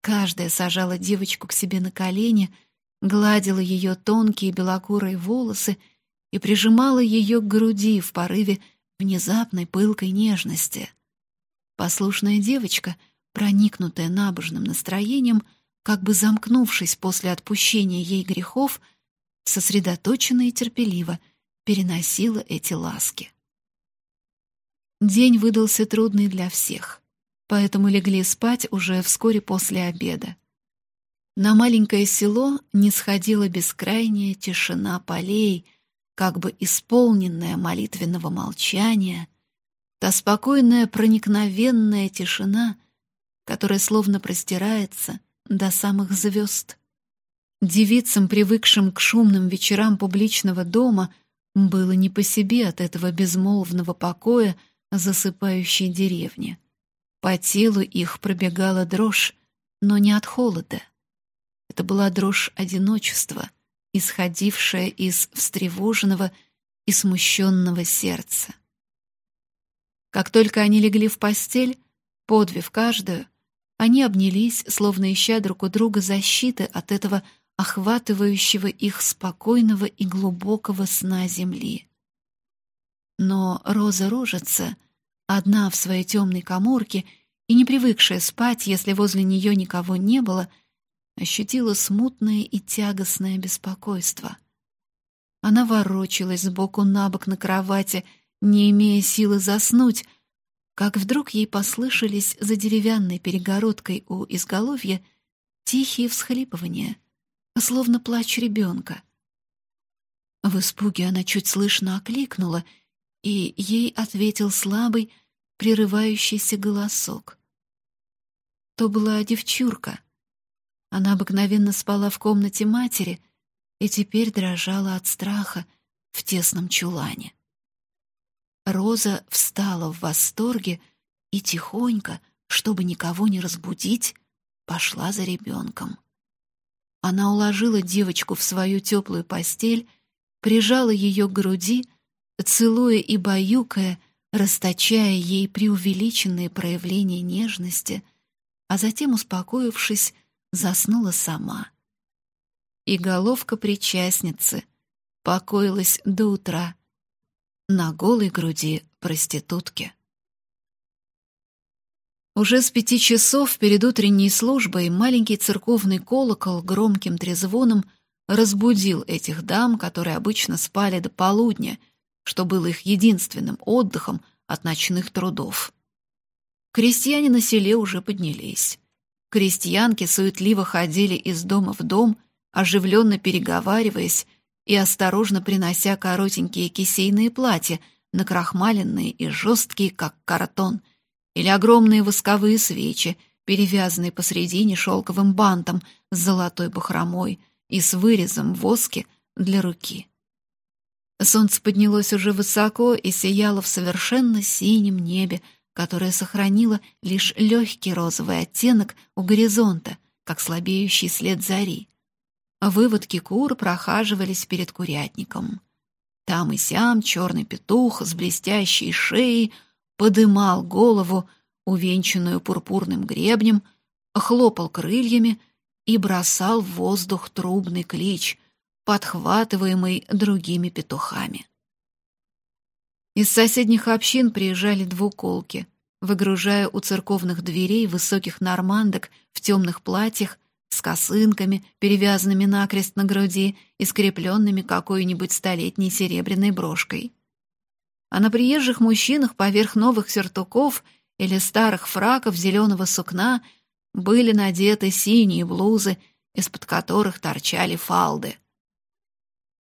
[SPEAKER 1] Каждая сажала девочку к себе на колени, гладила ее тонкие белокурые волосы и прижимала ее к груди в порыве внезапной пылкой нежности. Послушная девочка, проникнутая набожным настроением, как бы замкнувшись после отпущения ей грехов, сосредоточенно и терпеливо переносила эти ласки. День выдался трудный для всех, поэтому легли спать уже вскоре после обеда. На маленькое село не сходила бескрайняя тишина полей, как бы исполненная молитвенного молчания, та спокойная проникновенная тишина, которая словно простирается до самых звезд. Девицам, привыкшим к шумным вечерам публичного дома, было не по себе от этого безмолвного покоя засыпающей деревни. По телу их пробегала дрожь, но не от холода. Это была дрожь одиночества — исходившая из встревоженного и смущенного сердца. Как только они легли в постель, подвив каждую, они обнялись, словно ища друг у друга защиты от этого охватывающего их спокойного и глубокого сна земли. Но Роза Рожица, одна в своей темной коморке и не привыкшая спать, если возле нее никого не было, — ощутила смутное и тягостное беспокойство. Она ворочалась сбоку на бок на кровати, не имея силы заснуть, как вдруг ей послышались за деревянной перегородкой у изголовья тихие всхлипывания, словно плач ребенка. В испуге она чуть слышно окликнула, и ей ответил слабый, прерывающийся голосок. То была девчурка, она обыкновенно спала в комнате матери и теперь дрожала от страха в тесном чулане. Роза встала в восторге и тихонько, чтобы никого не разбудить, пошла за ребенком. Она уложила девочку в свою теплую постель, прижала ее к груди, целуя и баюкая, расточая ей преувеличенные проявления нежности, а затем, успокоившись, заснула сама. И головка причастницы покоилась до утра на голой груди проститутки. Уже с пяти часов перед утренней службой маленький церковный колокол громким трезвоном разбудил этих дам, которые обычно спали до полудня, что было их единственным отдыхом от ночных трудов. Крестьяне на селе уже поднялись. Крестьянки суетливо ходили из дома в дом, оживленно переговариваясь и осторожно принося коротенькие кисейные платья, накрахмаленные и жесткие, как картон, или огромные восковые свечи, перевязанные посредине шелковым бантом с золотой бахромой и с вырезом в воске для руки. Солнце поднялось уже высоко и сияло в совершенно синем небе, которая сохранила лишь легкий розовый оттенок у горизонта, как слабеющий след зари. Выводки кур прохаживались перед курятником. Там и сям черный петух с блестящей шеей подымал голову, увенчанную пурпурным гребнем, хлопал крыльями и бросал в воздух трубный клич, подхватываемый другими петухами. Из соседних общин приезжали двуколки, выгружая у церковных дверей высоких нормандок в темных платьях с косынками, перевязанными накрест на груди и скрепленными какой-нибудь столетней серебряной брошкой. А на приезжих мужчинах поверх новых сюртуков или старых фраков зеленого сукна были надеты синие блузы, из-под которых торчали фалды.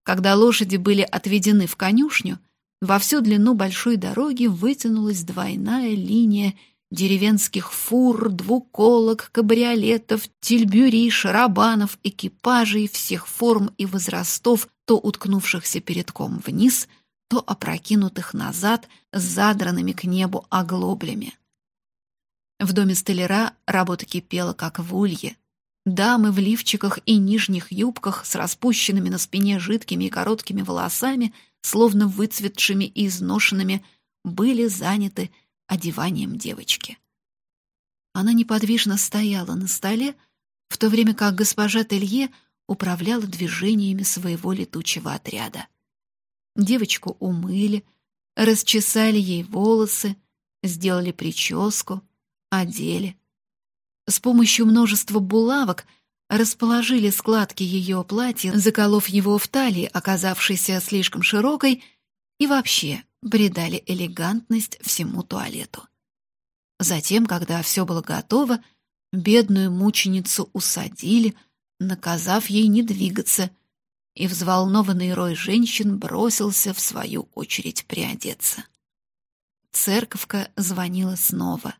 [SPEAKER 1] Когда лошади были отведены в конюшню — во всю длину большой дороги вытянулась двойная линия деревенских фур, двуколок, кабриолетов, тельбюри, шарабанов, экипажей всех форм и возрастов, то уткнувшихся передком вниз, то опрокинутых назад с задранными к небу оглоблями. В доме столяра работа кипела, как в улье. Дамы в лифчиках и нижних юбках с распущенными на спине жидкими и короткими волосами — словно выцветшими и изношенными, были заняты одеванием девочки. Она неподвижно стояла на столе, в то время как госпожа Телье управляла движениями своего летучего отряда. Девочку умыли, расчесали ей волосы, сделали прическу, одели. С помощью множества булавок — расположили складки ее платья, заколов его в талии, оказавшейся слишком широкой, и вообще придали элегантность всему туалету. Затем, когда все было готово, бедную мученицу усадили, наказав ей не двигаться, и взволнованный рой женщин бросился в свою очередь приодеться. Церковка звонила снова.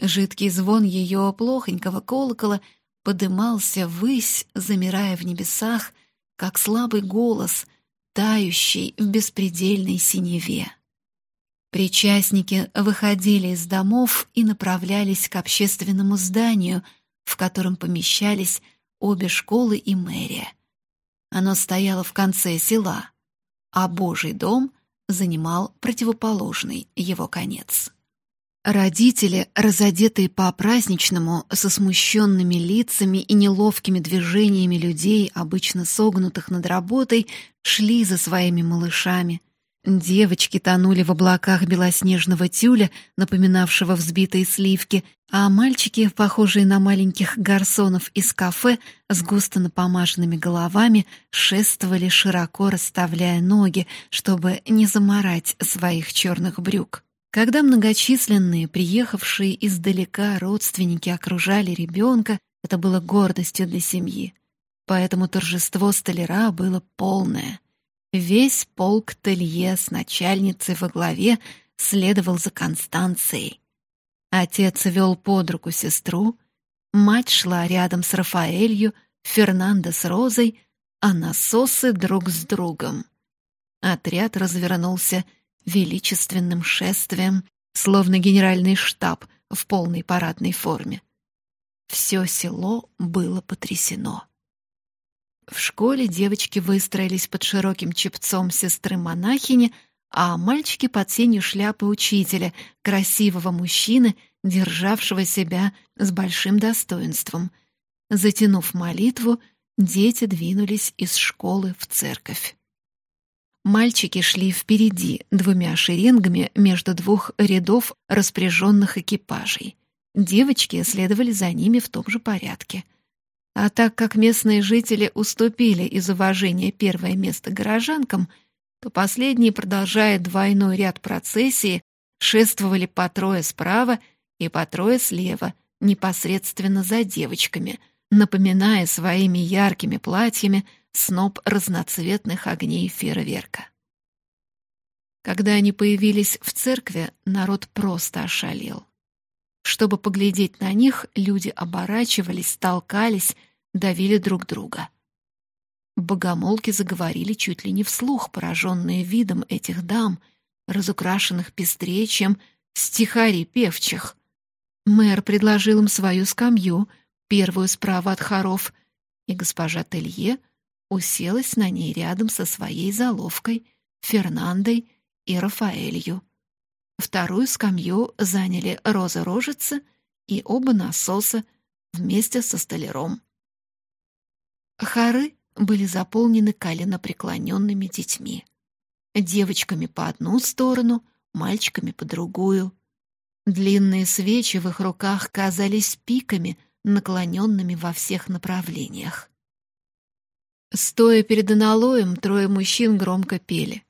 [SPEAKER 1] Жидкий звон ее плохонького колокола — подымался ввысь, замирая в небесах, как слабый голос, тающий в беспредельной синеве. Причастники выходили из домов и направлялись к общественному зданию, в котором помещались обе школы и мэрия. Оно стояло в конце села, а Божий дом занимал противоположный его конец. Родители, разодетые по-праздничному, со смущенными лицами и неловкими движениями людей, обычно согнутых над работой, шли за своими малышами. Девочки тонули в облаках белоснежного тюля, напоминавшего взбитые сливки, а мальчики, похожие на маленьких гарсонов из кафе с густо напомаженными головами, шествовали широко расставляя ноги, чтобы не заморать своих черных брюк. Когда многочисленные, приехавшие издалека родственники окружали ребенка, это было гордостью для семьи. Поэтому торжество столяра было полное. Весь полк Телье с начальницей во главе следовал за Констанцией. Отец вел под руку сестру, мать шла рядом с Рафаэлью, Фернандо с Розой, а насосы друг с другом. Отряд развернулся — величественным шествием, словно генеральный штаб в полной парадной форме. Все село было потрясено. В школе девочки выстроились под широким чепцом сестры-монахини, а мальчики под сенью шляпы учителя, красивого мужчины, державшего себя с большим достоинством. Затянув молитву, дети двинулись из школы в церковь. Мальчики шли впереди двумя шеренгами между двух рядов распряженных экипажей. Девочки следовали за ними в том же порядке. А так как местные жители уступили из уважения первое место горожанкам, то последние, продолжая двойной ряд процессии, шествовали по трое справа и по трое слева, непосредственно за девочками, напоминая своими яркими платьями — сноп разноцветных огней фейерверка. Когда они появились в церкви, народ просто ошалел. Чтобы поглядеть на них, люди оборачивались, толкались, давили друг друга. Богомолки заговорили чуть ли не вслух, пораженные видом этих дам, разукрашенных пестрее, чем стихари певчих. Мэр предложил им свою скамью, первую справа от хоров, и госпожа Телье — уселась на ней рядом со своей заловкой, Фернандой и Рафаэлью. Вторую скамью заняли Роза Рожица и оба насоса вместе со столяром. Хоры были заполнены коленопреклоненными детьми. Девочками по одну сторону, мальчиками по другую. Длинные свечи в их руках казались пиками, наклоненными во всех направлениях. Стоя перед аналоем, трое мужчин громко пели.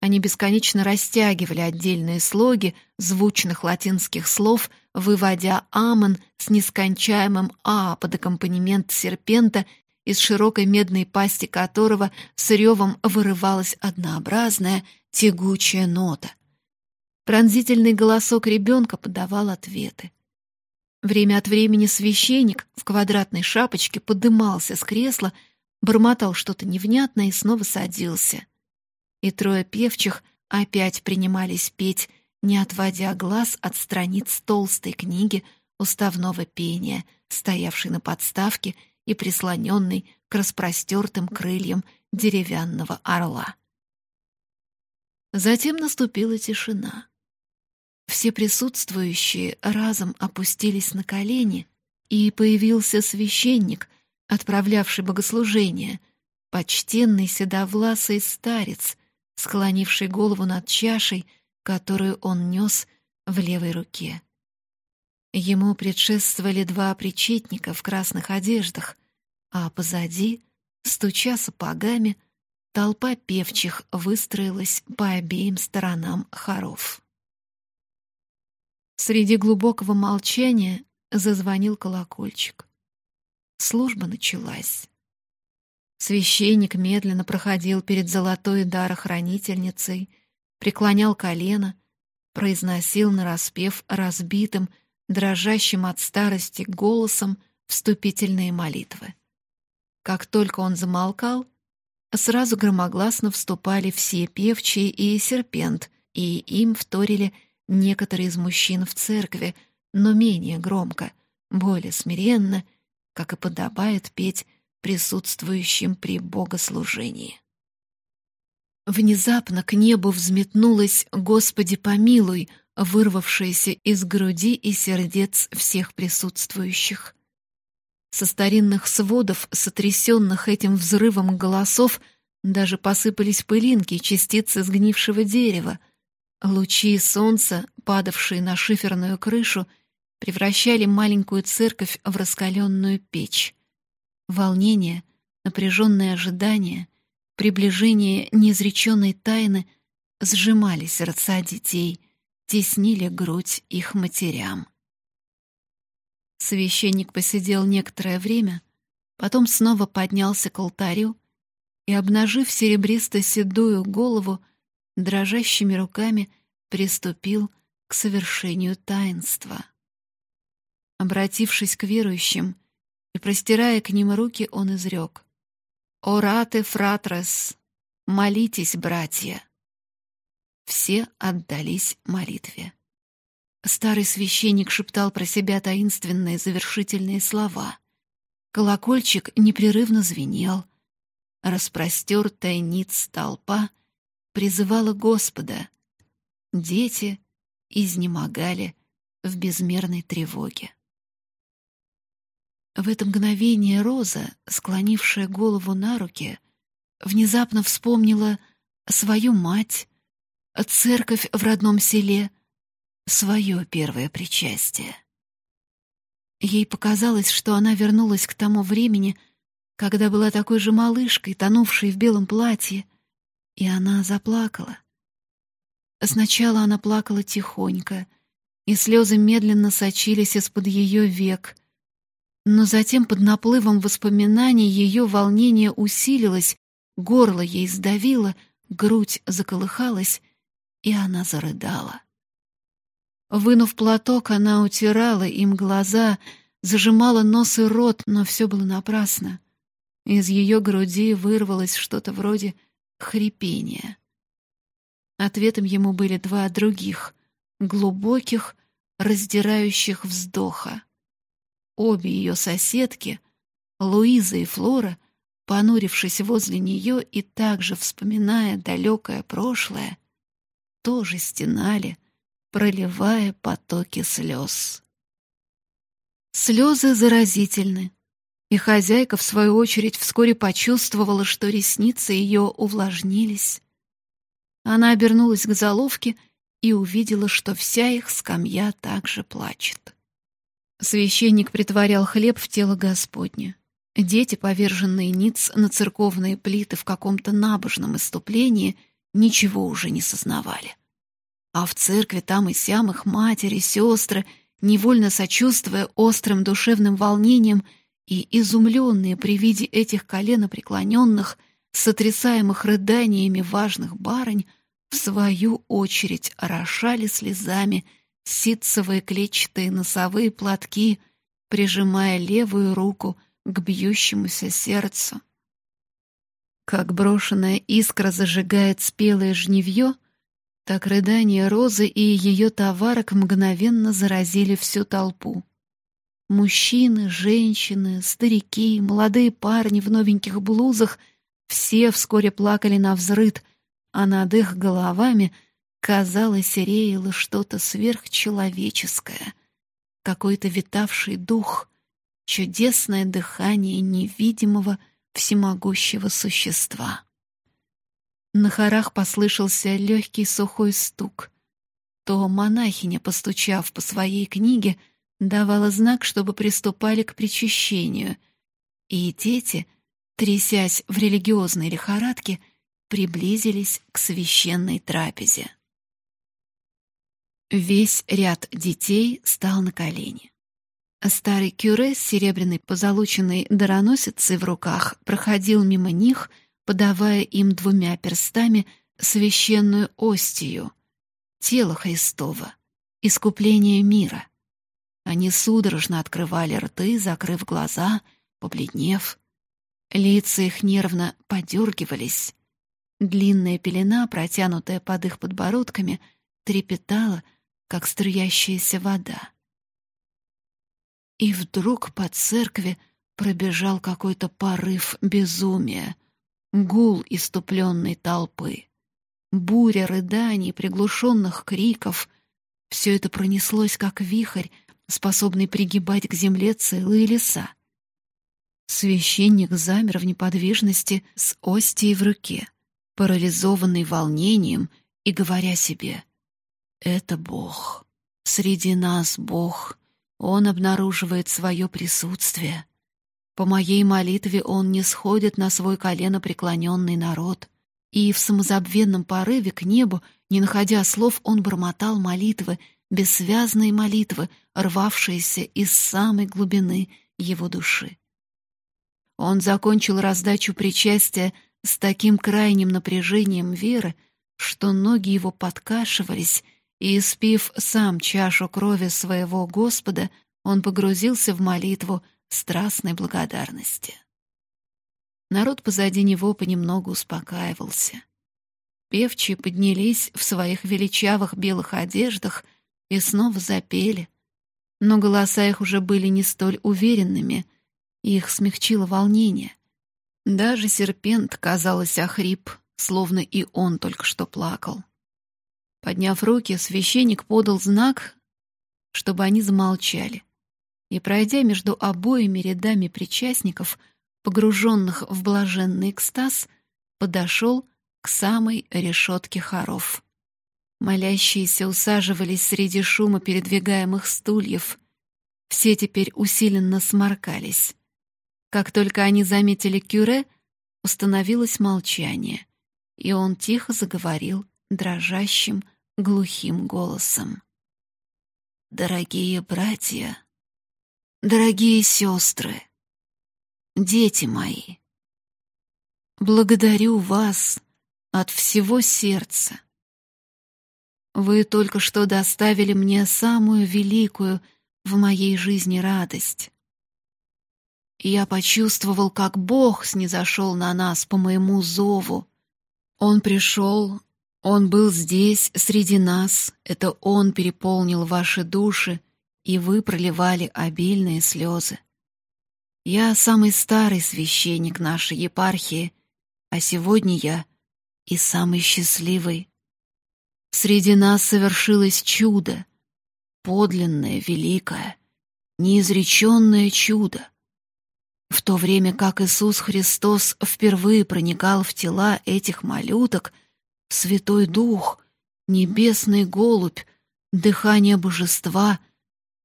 [SPEAKER 1] Они бесконечно растягивали отдельные слоги звучных латинских слов, выводя «амон» с нескончаемым «а» под аккомпанемент серпента, из широкой медной пасти которого с ревом вырывалась однообразная, тягучая нота. Пронзительный голосок ребенка подавал ответы. Время от времени священник в квадратной шапочке подымался с кресла, бормотал что-то невнятное и снова садился. И трое певчих опять принимались петь, не отводя глаз от страниц толстой книги уставного пения, стоявшей на подставке и прислоненной к распростертым крыльям деревянного орла. Затем наступила тишина. Все присутствующие разом опустились на колени, и появился священник, отправлявший богослужение, почтенный седовласый старец, склонивший голову над чашей, которую он нес в левой руке. Ему предшествовали два причетника в красных одеждах, а позади, стуча сапогами, толпа певчих выстроилась по обеим сторонам хоров. Среди глубокого молчания зазвонил колокольчик. Служба началась. Священник медленно проходил перед золотой дарохранительницей, преклонял колено, произносил нараспев разбитым, дрожащим от старости голосом вступительные молитвы. Как только он замолкал, сразу громогласно вступали все певчие и серпент, и им вторили некоторые из мужчин в церкви, но менее громко, более смиренно, как и подобает петь присутствующим при богослужении. Внезапно к небу взметнулось «Господи помилуй», вырвавшееся из груди и сердец всех присутствующих. Со старинных сводов, сотрясенных этим взрывом голосов, даже посыпались пылинки, частицы сгнившего дерева. Лучи солнца, падавшие на шиферную крышу, превращали маленькую церковь в раскаленную печь. Волнение, напряженное ожидание, приближение неизреченной тайны сжимали сердца детей — теснили грудь их матерям. Священник посидел некоторое время, потом снова поднялся к алтарю и, обнажив серебристо-седую голову, дрожащими руками приступил к совершению таинства. Обратившись к верующим и простирая к ним руки, он изрек «Орате фратрес! Молитесь, братья!» Все отдались молитве. Старый священник шептал про себя таинственные завершительные слова. Колокольчик непрерывно звенел. Распростертая ниц толпа призывала Господа. Дети изнемогали в безмерной тревоге. В это мгновение Роза, склонившая голову на руки, внезапно вспомнила свою мать, церковь в родном селе, свое первое причастие. Ей показалось, что она вернулась к тому времени, когда была такой же малышкой, тонувшей в белом платье, и она заплакала. Сначала она плакала тихонько, и слезы медленно сочились из-под ее век, но затем под наплывом воспоминаний ее волнение усилилось, горло ей сдавило, грудь заколыхалась, и она зарыдала. Вынув платок, она утирала им глаза, зажимала нос и рот, но все было напрасно. Из ее груди вырвалось что-то вроде хрипения. Ответом ему были два других, глубоких, раздирающих вздоха. Обе ее соседки, Луиза и Флора, понурившись возле нее и также вспоминая далекое прошлое, тоже стенали, проливая потоки слез. Слезы заразительны, и хозяйка, в свою очередь, вскоре почувствовала, что ресницы ее увлажнились. Она обернулась к заловке и увидела, что вся их скамья также плачет. Священник притворял хлеб в тело Господне. Дети, поверженные ниц на церковные плиты в каком-то набожном иступлении — ничего уже не сознавали. А в церкви там и сям их матери, сестры, невольно сочувствуя острым душевным волнением и изумленные при виде этих коленопреклоненных, сотрясаемых рыданиями важных барынь, в свою очередь орошали слезами ситцевые клетчатые носовые платки, прижимая левую руку к бьющемуся сердцу. Как брошенная искра зажигает спелое жнивье, так рыдания Розы и ее товарок мгновенно заразили всю толпу. Мужчины, женщины, старики, молодые парни в новеньких блузах — все вскоре плакали на взрыд, а над их головами, казалось, реяло что-то сверхчеловеческое, какой-то витавший дух, чудесное дыхание невидимого всемогущего существа. На хорах послышался легкий сухой стук. То монахиня, постучав по своей книге, давала знак, чтобы приступали к причащению, и дети, трясясь в религиозной лихорадке, приблизились к священной трапезе. Весь ряд детей стал на колени. Старый кюре с серебряной позолоченной дароносицей в руках проходил мимо них — подавая им двумя перстами священную остию, тело Христово, искупление мира. Они судорожно открывали рты, закрыв глаза, побледнев. Лица их нервно подергивались. Длинная пелена, протянутая под их подбородками, трепетала, как струящаяся вода. И вдруг по церкви пробежал какой-то порыв безумия — гул иступленной толпы, буря рыданий, приглушенных криков. Все это пронеслось, как вихрь, способный пригибать к земле целые леса. Священник замер в неподвижности с остией в руке, парализованный волнением и говоря себе «Это Бог, среди нас Бог, Он обнаруживает свое присутствие». По моей молитве он не сходит на свой колено преклоненный народ. И в самозабвенном порыве к небу, не находя слов, он бормотал молитвы, бессвязные молитвы, рвавшиеся из самой глубины его души. Он закончил раздачу причастия с таким крайним напряжением веры, что ноги его подкашивались, и, испив сам чашу крови своего Господа, он погрузился в молитву, страстной благодарности. Народ позади него понемногу успокаивался. Певчие поднялись в своих величавых белых одеждах и снова запели, но голоса их уже были не столь уверенными, и их смягчило волнение. Даже серпент, казалось, охрип, словно и он только что плакал. Подняв руки, священник подал знак, чтобы они замолчали и, пройдя между обоими рядами причастников, погруженных в блаженный экстаз, подошел к самой решетке хоров. Молящиеся усаживались среди шума передвигаемых стульев. Все теперь усиленно сморкались. Как только они заметили Кюре, установилось молчание, и он тихо заговорил дрожащим, глухим голосом. «Дорогие братья!» Дорогие сестры, дети мои, благодарю вас от всего сердца. Вы только что доставили мне самую великую в моей жизни радость. Я почувствовал, как Бог снизошел на нас по моему зову. Он пришел, Он был здесь, среди нас, это Он переполнил ваши души и вы проливали обильные слезы. Я самый старый священник нашей епархии, а сегодня я и самый счастливый. Среди нас совершилось чудо, подлинное, великое, неизреченное чудо. В то время как Иисус Христос впервые проникал в тела этих малюток, Святой Дух, небесный голубь, дыхание божества —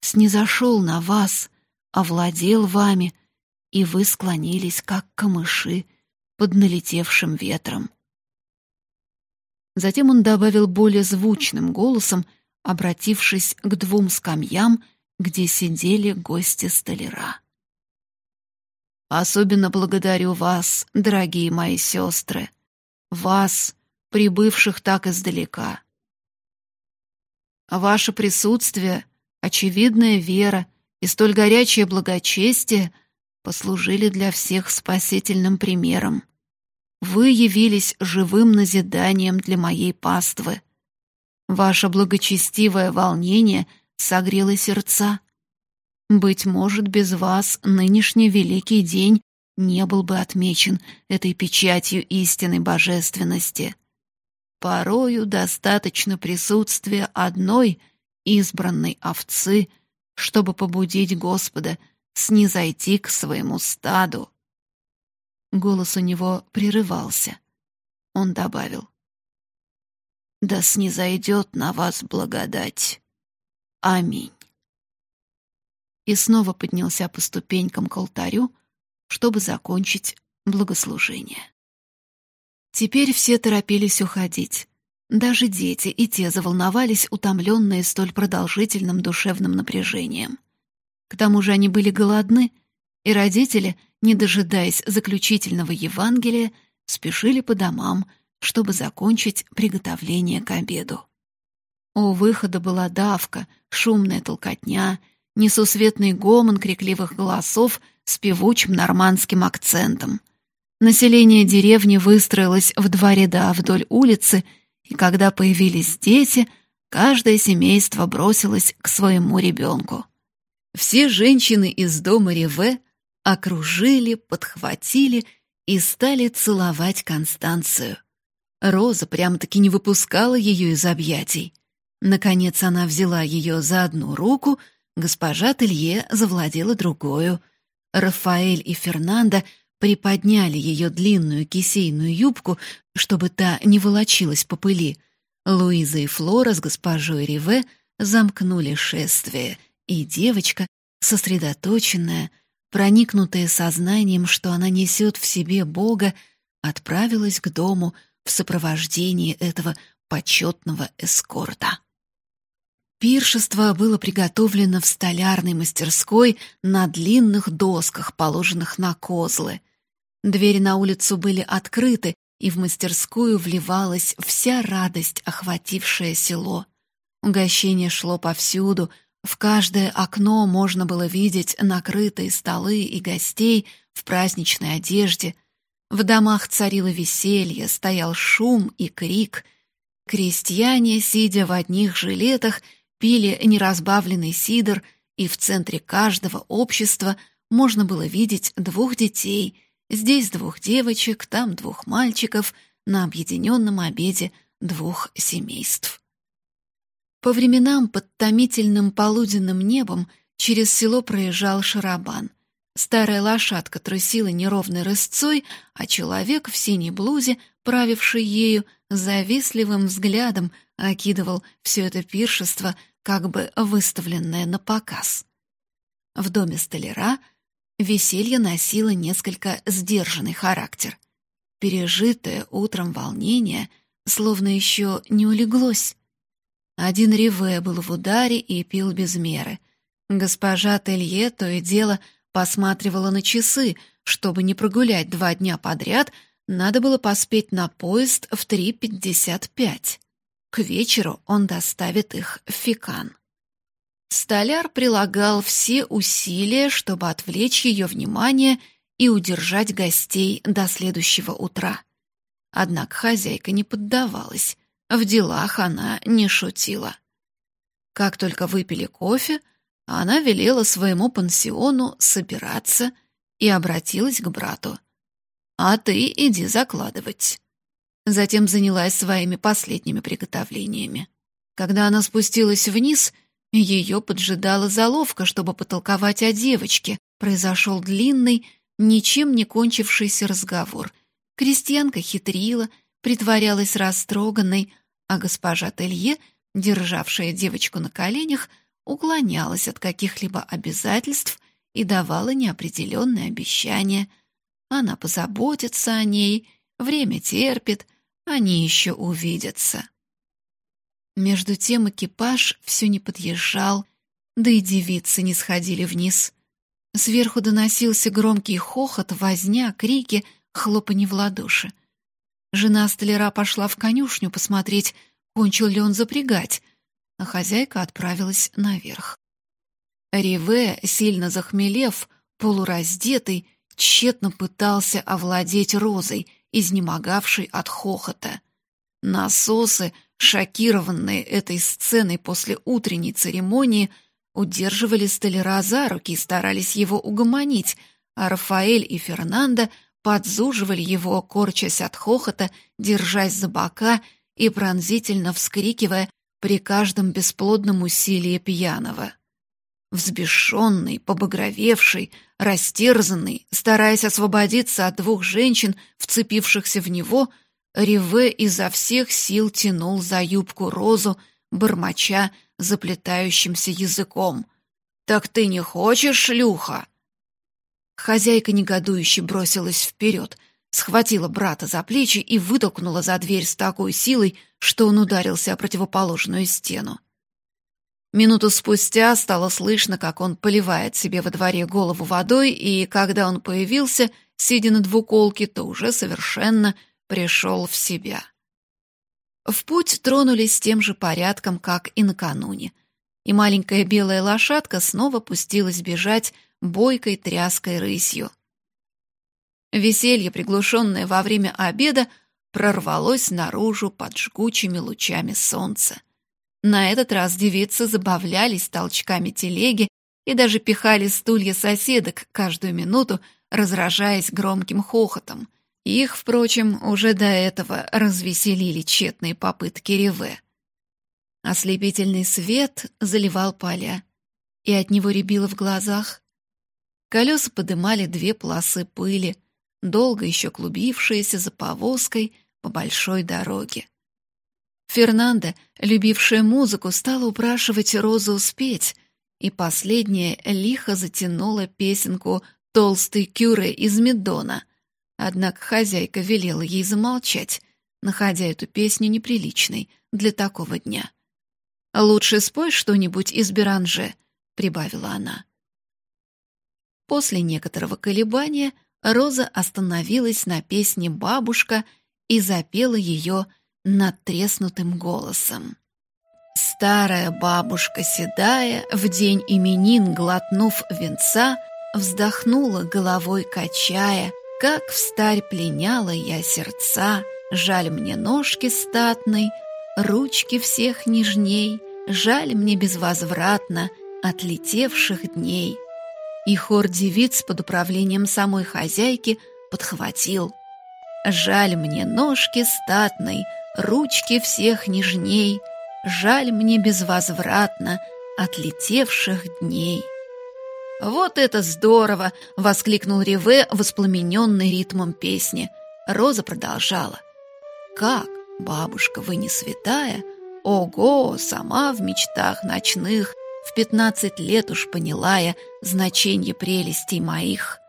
[SPEAKER 1] снизошел на вас, овладел вами, и вы склонились, как камыши, под налетевшим ветром. Затем он добавил более звучным голосом, обратившись к двум скамьям, где сидели гости столяра. «Особенно благодарю вас, дорогие мои сестры, вас, прибывших так издалека. Ваше присутствие, очевидная вера и столь горячее благочестие послужили для всех спасительным примером. Вы явились живым назиданием для моей паствы. Ваше благочестивое волнение согрело сердца. Быть может, без вас нынешний великий день не был бы отмечен этой печатью истинной божественности. Порою достаточно присутствия одной избранной овцы, чтобы побудить Господа снизойти к своему стаду. Голос у него прерывался. Он добавил. «Да снизойдет на вас благодать. Аминь». И снова поднялся по ступенькам к алтарю, чтобы закончить благослужение. Теперь все торопились уходить. Даже дети и те заволновались, утомленные столь продолжительным душевным напряжением. К тому же они были голодны, и родители, не дожидаясь заключительного Евангелия, спешили по домам, чтобы закончить приготовление к обеду. У выхода была давка, шумная толкотня, несусветный гомон крикливых голосов с певучим нормандским акцентом. Население деревни выстроилось в два ряда вдоль улицы, и когда появились дети, каждое семейство бросилось к своему ребенку. Все женщины из дома Реве окружили, подхватили и стали целовать Констанцию. Роза прямо-таки не выпускала ее из объятий. Наконец она взяла ее за одну руку, госпожа Телье завладела другую. Рафаэль и Фернандо приподняли ее длинную кисейную юбку, чтобы та не волочилась по пыли. Луиза и Флора с госпожой Риве замкнули шествие, и девочка, сосредоточенная, проникнутая сознанием, что она несет в себе Бога, отправилась к дому в сопровождении этого почетного эскорта. Пиршество было приготовлено в столярной мастерской на длинных досках, положенных на козлы. Двери на улицу были открыты, и в мастерскую вливалась вся радость, охватившая село. Угощение шло повсюду, в каждое окно можно было видеть накрытые столы и гостей в праздничной одежде. В домах царило веселье, стоял шум и крик. Крестьяне, сидя в одних жилетах, пили неразбавленный сидр, и в центре каждого общества можно было видеть двух детей — Здесь двух девочек, там двух мальчиков, на объединенном обеде двух семейств. По временам под томительным полуденным небом через село проезжал шарабан. Старая лошадка трусила неровной рысцой, а человек в синей блузе, правивший ею, завистливым взглядом окидывал все это пиршество, как бы выставленное на показ. В доме столяра — Веселье носило несколько сдержанный характер. Пережитое утром волнение словно еще не улеглось. Один Риве был в ударе и пил без меры. Госпожа Телье то и дело посматривала на часы, чтобы не прогулять два дня подряд, надо было поспеть на поезд в 3.55. К вечеру он доставит их в Фикан. Столяр прилагал все усилия, чтобы отвлечь ее внимание и удержать гостей до следующего утра. Однако хозяйка не поддавалась, в делах она не шутила. Как только выпили кофе, она велела своему пансиону собираться и обратилась к брату. «А ты иди закладывать». Затем занялась своими последними приготовлениями. Когда она спустилась вниз — ее поджидала заловка, чтобы потолковать о девочке. Произошел длинный, ничем не кончившийся разговор. Крестьянка хитрила, притворялась растроганной, а госпожа Телье, державшая девочку на коленях, уклонялась от каких-либо обязательств и давала неопределенные обещания. Она позаботится о ней, время терпит, они еще увидятся. Между тем экипаж все не подъезжал, да и девицы не сходили вниз. Сверху доносился громкий хохот, возня, крики, хлопанье в ладоши. Жена столяра пошла в конюшню посмотреть, кончил ли он запрягать, а хозяйка отправилась наверх. Риве, сильно захмелев, полураздетый, тщетно пытался овладеть розой, изнемогавшей от хохота. Насосы, шокированные этой сценой после утренней церемонии, удерживали столяра за руки и старались его угомонить, а Рафаэль и Фернандо подзуживали его, корчась от хохота, держась за бока и пронзительно вскрикивая при каждом бесплодном усилии пьяного. Взбешенный, побагровевший, растерзанный, стараясь освободиться от двух женщин, вцепившихся в него, Риве изо всех сил тянул за юбку розу, бормоча заплетающимся языком. «Так ты не хочешь, шлюха?» Хозяйка негодующе бросилась вперед, схватила брата за плечи и вытолкнула за дверь с такой силой, что он ударился о противоположную стену. Минуту спустя стало слышно, как он поливает себе во дворе голову водой, и когда он появился, сидя на двуколке, то уже совершенно пришел в себя. В путь тронулись тем же порядком, как и накануне, и маленькая белая лошадка снова пустилась бежать бойкой тряской рысью. Веселье, приглушенное во время обеда, прорвалось наружу под жгучими лучами солнца. На этот раз девицы забавлялись толчками телеги и даже пихали стулья соседок каждую минуту, разражаясь громким хохотом. Их, впрочем, уже до этого развеселили тщетные попытки Реве. Ослепительный свет заливал поля, и от него рябило в глазах. Колеса подымали две полосы пыли, долго еще клубившиеся за повозкой по большой дороге. Фернанда, любившая музыку, стала упрашивать Розу спеть, и последняя лихо затянула песенку «Толстый кюре из Медона». Однако хозяйка велела ей замолчать, находя эту песню неприличной для такого дня. «Лучше спой что-нибудь из Беранже», — прибавила она. После некоторого колебания Роза остановилась на песне «Бабушка» и запела ее надтреснутым голосом. Старая бабушка седая, в день именин глотнув венца, вздохнула головой качая, как в старь пленяла я сердца, жаль мне ножки статной, ручки всех нежней, жаль мне безвозвратно отлетевших дней. И хор девиц под управлением самой хозяйки подхватил. Жаль мне ножки статной, ручки всех нежней, Жаль мне безвозвратно отлетевших дней. «Вот это здорово!» — воскликнул Риве, воспламененный ритмом песни. Роза продолжала. «Как, бабушка, вы не святая? Ого, сама в мечтах ночных, в пятнадцать лет уж поняла я значение прелестей моих».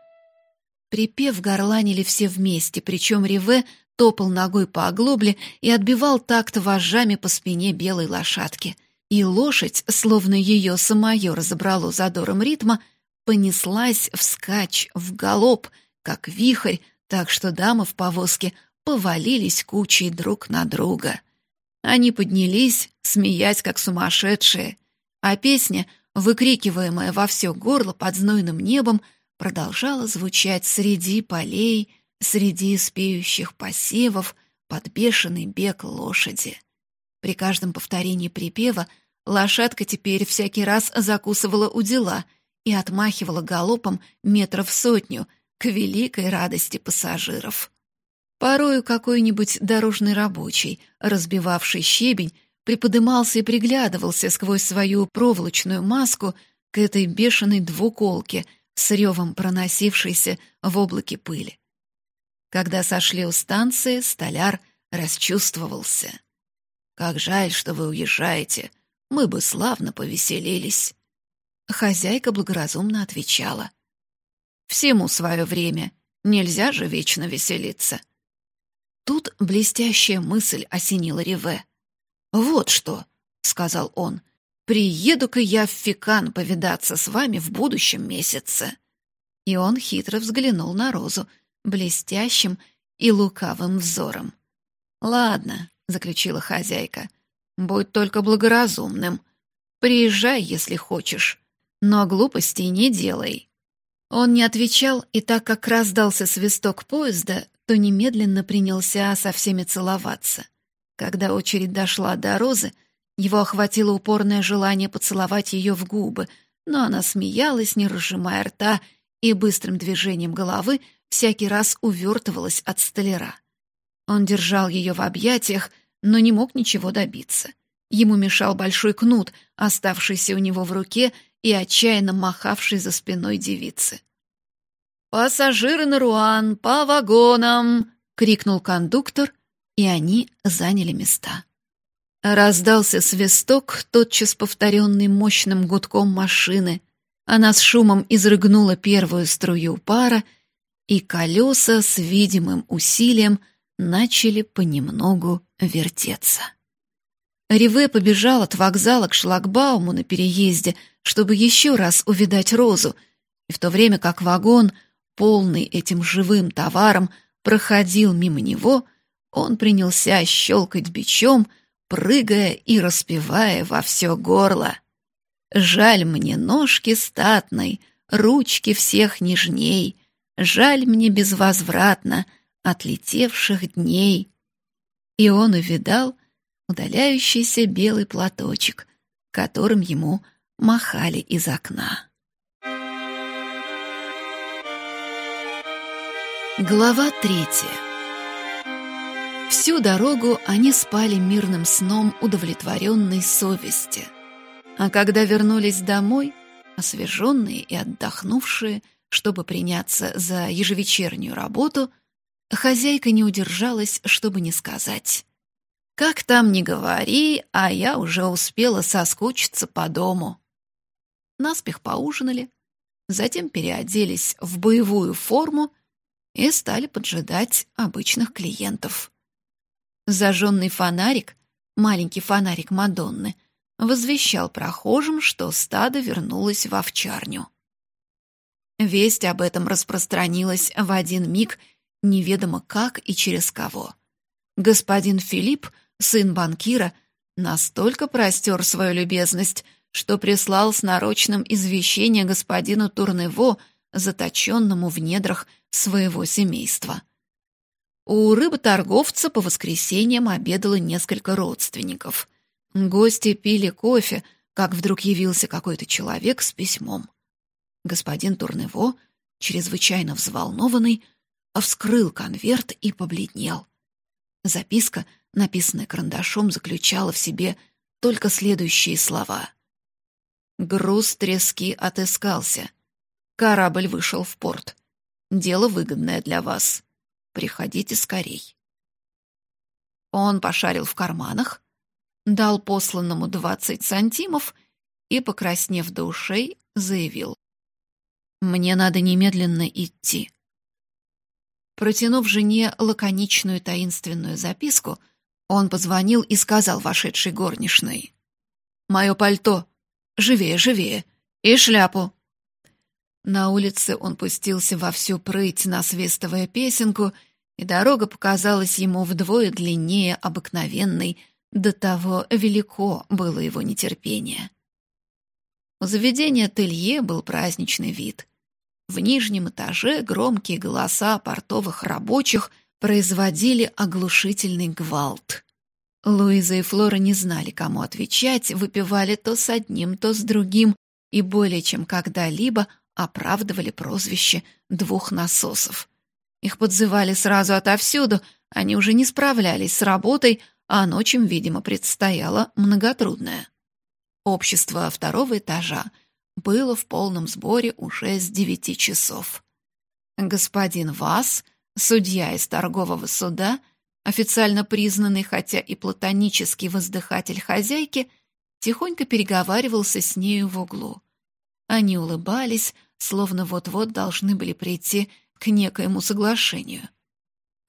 [SPEAKER 1] Припев горланили все вместе, причем Риве топал ногой по оглобле и отбивал такт вожжами по спине белой лошадки. И лошадь, словно ее самое разобрало задором ритма, понеслась вскачь, в галоп, как вихрь, так что дамы в повозке повалились кучей друг на друга. Они поднялись, смеясь, как сумасшедшие, а песня, выкрикиваемая во все горло под знойным небом, продолжала звучать среди полей, среди спеющих посевов под бешеный бег лошади. При каждом повторении припева лошадка теперь всякий раз закусывала у дела и отмахивала галопом метров сотню к великой радости пассажиров. Порою какой-нибудь дорожный рабочий, разбивавший щебень, приподымался и приглядывался сквозь свою проволочную маску к этой бешеной двуколке с ревом проносившейся в облаке пыли. Когда сошли у станции, столяр расчувствовался. «Как жаль, что вы уезжаете. Мы бы славно повеселились». Хозяйка благоразумно отвечала. «Всему свое время. Нельзя же вечно веселиться». Тут блестящая мысль осенила Реве. «Вот что», — сказал он, — «приеду-ка я в Фикан повидаться с вами в будущем месяце». И он хитро взглянул на Розу, блестящим и лукавым взором. «Ладно», — заключила хозяйка, — «будь только благоразумным. Приезжай, если хочешь, но глупостей не делай». Он не отвечал, и так как раздался свисток поезда, то немедленно принялся со всеми целоваться. Когда очередь дошла до Розы, его охватило упорное желание поцеловать ее в губы, но она смеялась, не разжимая рта, и быстрым движением головы всякий раз увертывалась от столяра. Он держал ее в объятиях, но не мог ничего добиться. Ему мешал большой кнут, оставшийся у него в руке и отчаянно махавший за спиной девицы. «Пассажиры на Руан, по вагонам!» — крикнул кондуктор, и они заняли места. Раздался свисток, тотчас повторенный мощным гудком машины. Она с шумом изрыгнула первую струю пара, и колеса с видимым усилием начали понемногу вертеться. Риве побежал от вокзала к шлагбауму на переезде, чтобы еще раз увидать Розу, и в то время как вагон, полный этим живым товаром, проходил мимо него, он принялся щелкать бичом, прыгая и распевая во все горло. «Жаль мне ножки статной, ручки всех нежней, жаль мне безвозвратно отлетевших дней». И он увидал, удаляющийся белый платочек, которым ему махали из окна. Глава третья Всю дорогу они спали мирным сном удовлетворенной совести. А когда вернулись домой, освеженные и отдохнувшие, чтобы приняться за ежевечернюю работу, хозяйка не удержалась, чтобы не сказать. Как там ни говори, а я уже успела соскучиться по дому. Наспех поужинали, затем переоделись в боевую форму и стали поджидать обычных клиентов. Зажженный фонарик, маленький фонарик Мадонны, возвещал прохожим, что стадо вернулось в овчарню. Весть об этом распространилась в один миг неведомо как и через кого. Господин Филипп сын банкира, настолько простер свою любезность, что прислал с нарочным извещение господину Турнево, заточенному в недрах своего семейства. У рыботорговца по воскресеньям обедало несколько родственников. Гости пили кофе, как вдруг явился какой-то человек с письмом. Господин Турнево, чрезвычайно взволнованный, вскрыл конверт и побледнел. Записка — написанное карандашом, заключала в себе только следующие слова. Груз трески отыскался. Корабль вышел в порт. Дело выгодное для вас. Приходите скорей. Он пошарил в карманах, дал посланному двадцать сантимов и, покраснев до ушей, заявил. «Мне надо немедленно идти». Протянув жене лаконичную таинственную записку, он позвонил и сказал вошедшей горничной. «Мое пальто! Живее, живее! И шляпу!» На улице он пустился во всю прыть, насвистывая песенку, и дорога показалась ему вдвое длиннее обыкновенной, до того велико было его нетерпение. У заведения ателье был праздничный вид. В нижнем этаже громкие голоса портовых рабочих производили оглушительный гвалт. Луиза и Флора не знали, кому отвечать, выпивали то с одним, то с другим, и более чем когда-либо оправдывали прозвище двух насосов. Их подзывали сразу отовсюду, они уже не справлялись с работой, а ночь им, видимо, предстояла многотрудная. Общество второго этажа было в полном сборе уже с девяти часов. Господин Вас Судья из торгового суда, официально признанный, хотя и платонический воздыхатель хозяйки, тихонько переговаривался с нею в углу. Они улыбались, словно вот-вот должны были прийти к некоему соглашению.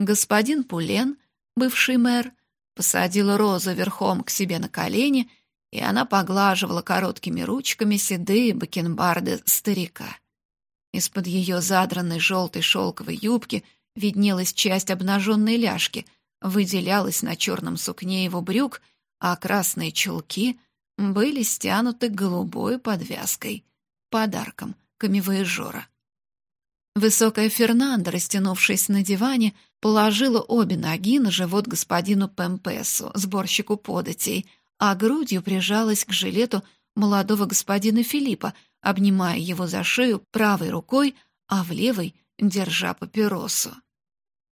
[SPEAKER 1] Господин Пулен, бывший мэр, посадил Розу верхом к себе на колени, и она поглаживала короткими ручками седые бакенбарды старика. Из-под ее задранной желтой шелковой юбки — виднелась часть обнаженной ляжки, выделялась на черном сукне его брюк, а красные чулки были стянуты голубой подвязкой, подарком камевояжора. Высокая Фернанда, растянувшись на диване, положила обе ноги на живот господину Пемпесу, сборщику податей, а грудью прижалась к жилету молодого господина Филиппа, обнимая его за шею правой рукой, а в левой держа папиросу.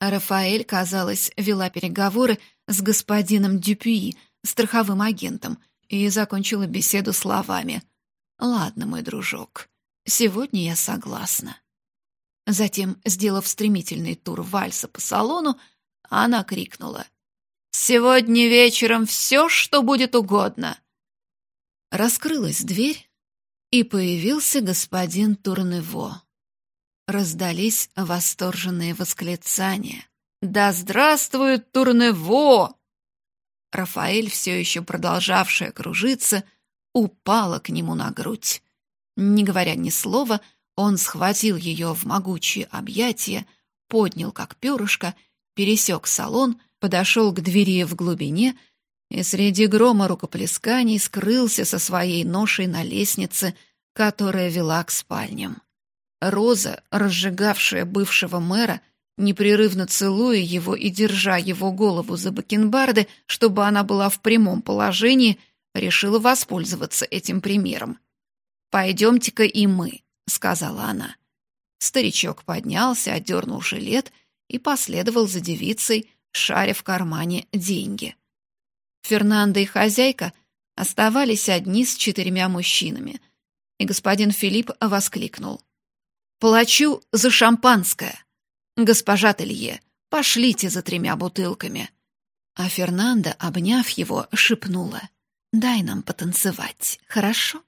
[SPEAKER 1] Рафаэль, казалось, вела переговоры с господином Дюпюи, страховым агентом, и закончила беседу словами «Ладно, мой дружок, сегодня я согласна». Затем, сделав стремительный тур вальса по салону, она крикнула «Сегодня вечером все, что будет угодно!» Раскрылась дверь, и появился господин Турнево. Раздались восторженные восклицания. «Да здравствует Турнево!» Рафаэль, все еще продолжавшая кружиться, упала к нему на грудь. Не говоря ни слова, он схватил ее в могучие объятия, поднял как перышко, пересек салон, подошел к двери в глубине и среди грома рукоплесканий скрылся со своей ношей на лестнице, которая вела к спальням. Роза, разжигавшая бывшего мэра, непрерывно целуя его и держа его голову за бакенбарды, чтобы она была в прямом положении, решила воспользоваться этим примером. «Пойдемте-ка и мы», — сказала она. Старичок поднялся, отдернул жилет и последовал за девицей, шаря в кармане деньги. Фернандо и хозяйка оставались одни с четырьмя мужчинами, и господин Филипп воскликнул. «Плачу за шампанское. Госпожа Телье, пошлите за тремя бутылками». А Фернандо, обняв его, шепнула. «Дай нам потанцевать, хорошо?»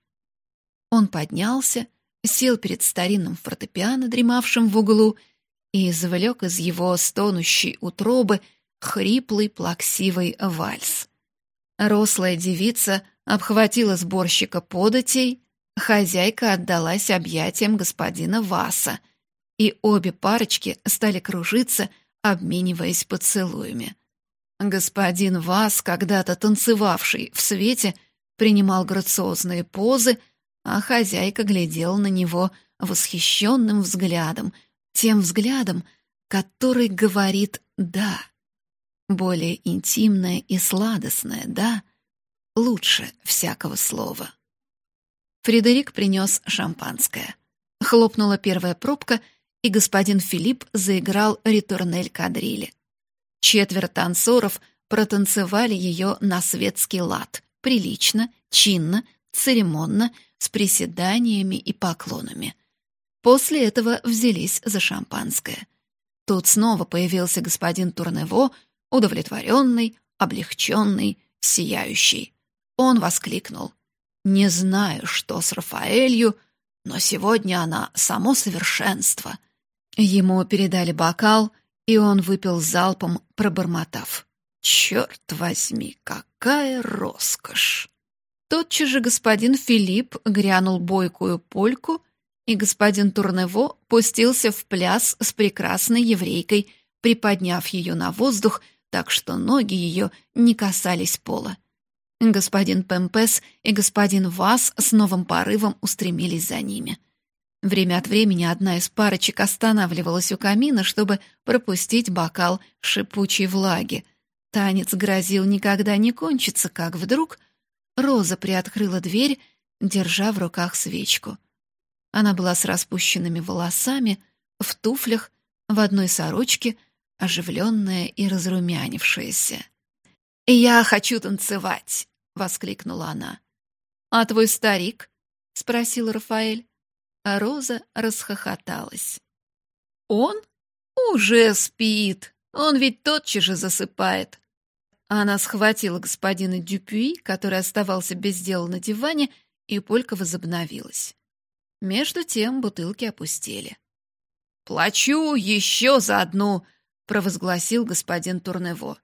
[SPEAKER 1] Он поднялся, сел перед старинным фортепиано, дремавшим в углу, и извлек из его стонущей утробы хриплый плаксивый вальс. Рослая девица обхватила сборщика податей, хозяйка отдалась объятиям господина Васа, и обе парочки стали кружиться, обмениваясь поцелуями. Господин Вас, когда-то танцевавший в свете, принимал грациозные позы, а хозяйка глядела на него восхищенным взглядом, тем взглядом, который говорит «да». Более интимное и сладостное «да» лучше всякого слова. Фредерик принес шампанское. Хлопнула первая пробка, и господин Филипп заиграл ритурнель кадрили. Четверо танцоров протанцевали ее на светский лад, прилично, чинно, церемонно, с приседаниями и поклонами. После этого взялись за шампанское. Тут снова появился господин Турнево, удовлетворенный, облегченный, сияющий. Он воскликнул. «Не знаю, что с Рафаэлью, но сегодня она само совершенство». Ему передали бокал, и он выпил залпом, пробормотав. «Черт возьми, какая роскошь!» Тотчас же господин Филипп грянул бойкую польку, и господин Турнево пустился в пляс с прекрасной еврейкой, приподняв ее на воздух, так что ноги ее не касались пола. Господин Пемпес и господин Вас с новым порывом устремились за ними. Время от времени одна из парочек останавливалась у камина, чтобы пропустить бокал шипучей влаги. Танец грозил никогда не кончиться, как вдруг — Роза приоткрыла дверь, держа в руках свечку. Она была с распущенными волосами, в туфлях, в одной сорочке, оживленная и разрумянившаяся. «Я хочу танцевать!» — воскликнула она. «А твой старик?» — спросил Рафаэль. А Роза расхохоталась. «Он? Уже спит! Он ведь тотчас же засыпает. Она схватила господина Дюпюи, который оставался без дела на диване, и полька возобновилась. Между тем бутылки опустели. «Плачу еще за одну!» — провозгласил господин Турнево.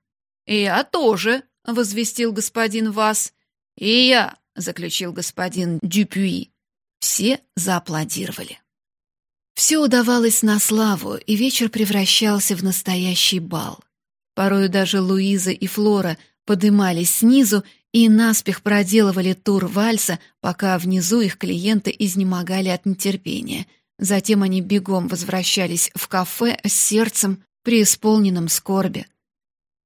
[SPEAKER 1] «И я тоже!» — возвестил господин Вас. «И я!» — заключил господин Дюпюи. Все зааплодировали. Все удавалось на славу, и вечер превращался в настоящий бал. Порою даже Луиза и Флора подымались снизу и наспех проделывали тур вальса, пока внизу их клиенты изнемогали от нетерпения. Затем они бегом возвращались в кафе с сердцем, преисполненным скорби.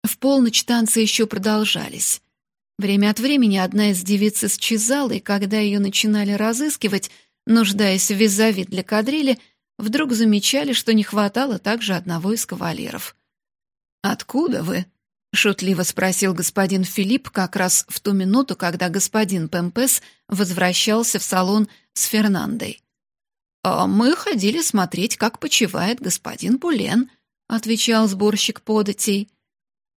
[SPEAKER 1] В полночь танцы еще продолжались. Время от времени одна из девиц исчезала, и когда ее начинали разыскивать, нуждаясь в визави для кадрили, вдруг замечали, что не хватало также одного из кавалеров. «Откуда вы?» — шутливо спросил господин Филипп как раз в ту минуту, когда господин Пемпес возвращался в салон с Фернандой. «А мы ходили смотреть, как почивает господин Пулен», — отвечал сборщик податей.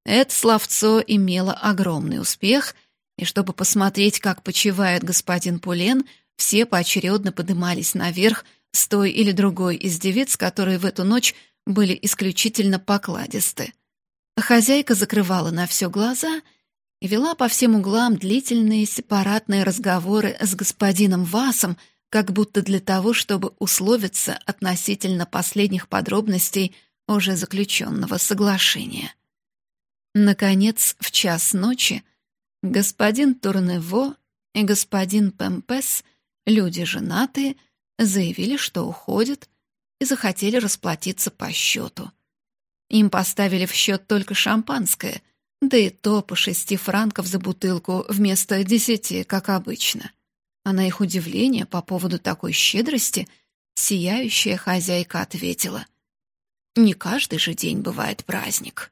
[SPEAKER 1] Это словцо имело огромный успех, и чтобы посмотреть, как почивает господин Пулен, все поочередно подымались наверх с той или другой из девиц, которые в эту ночь были исключительно покладисты. Хозяйка закрывала на все глаза и вела по всем углам длительные сепаратные разговоры с господином Васом, как будто для того, чтобы условиться относительно последних подробностей уже заключенного соглашения. Наконец, в час ночи господин Турнево и господин Пемпес, люди женатые, заявили, что уходят, и захотели расплатиться по счету. Им поставили в счет только шампанское, да и то по шести франков за бутылку вместо десяти, как обычно. А на их удивление по поводу такой щедрости сияющая хозяйка ответила. «Не каждый же день бывает праздник».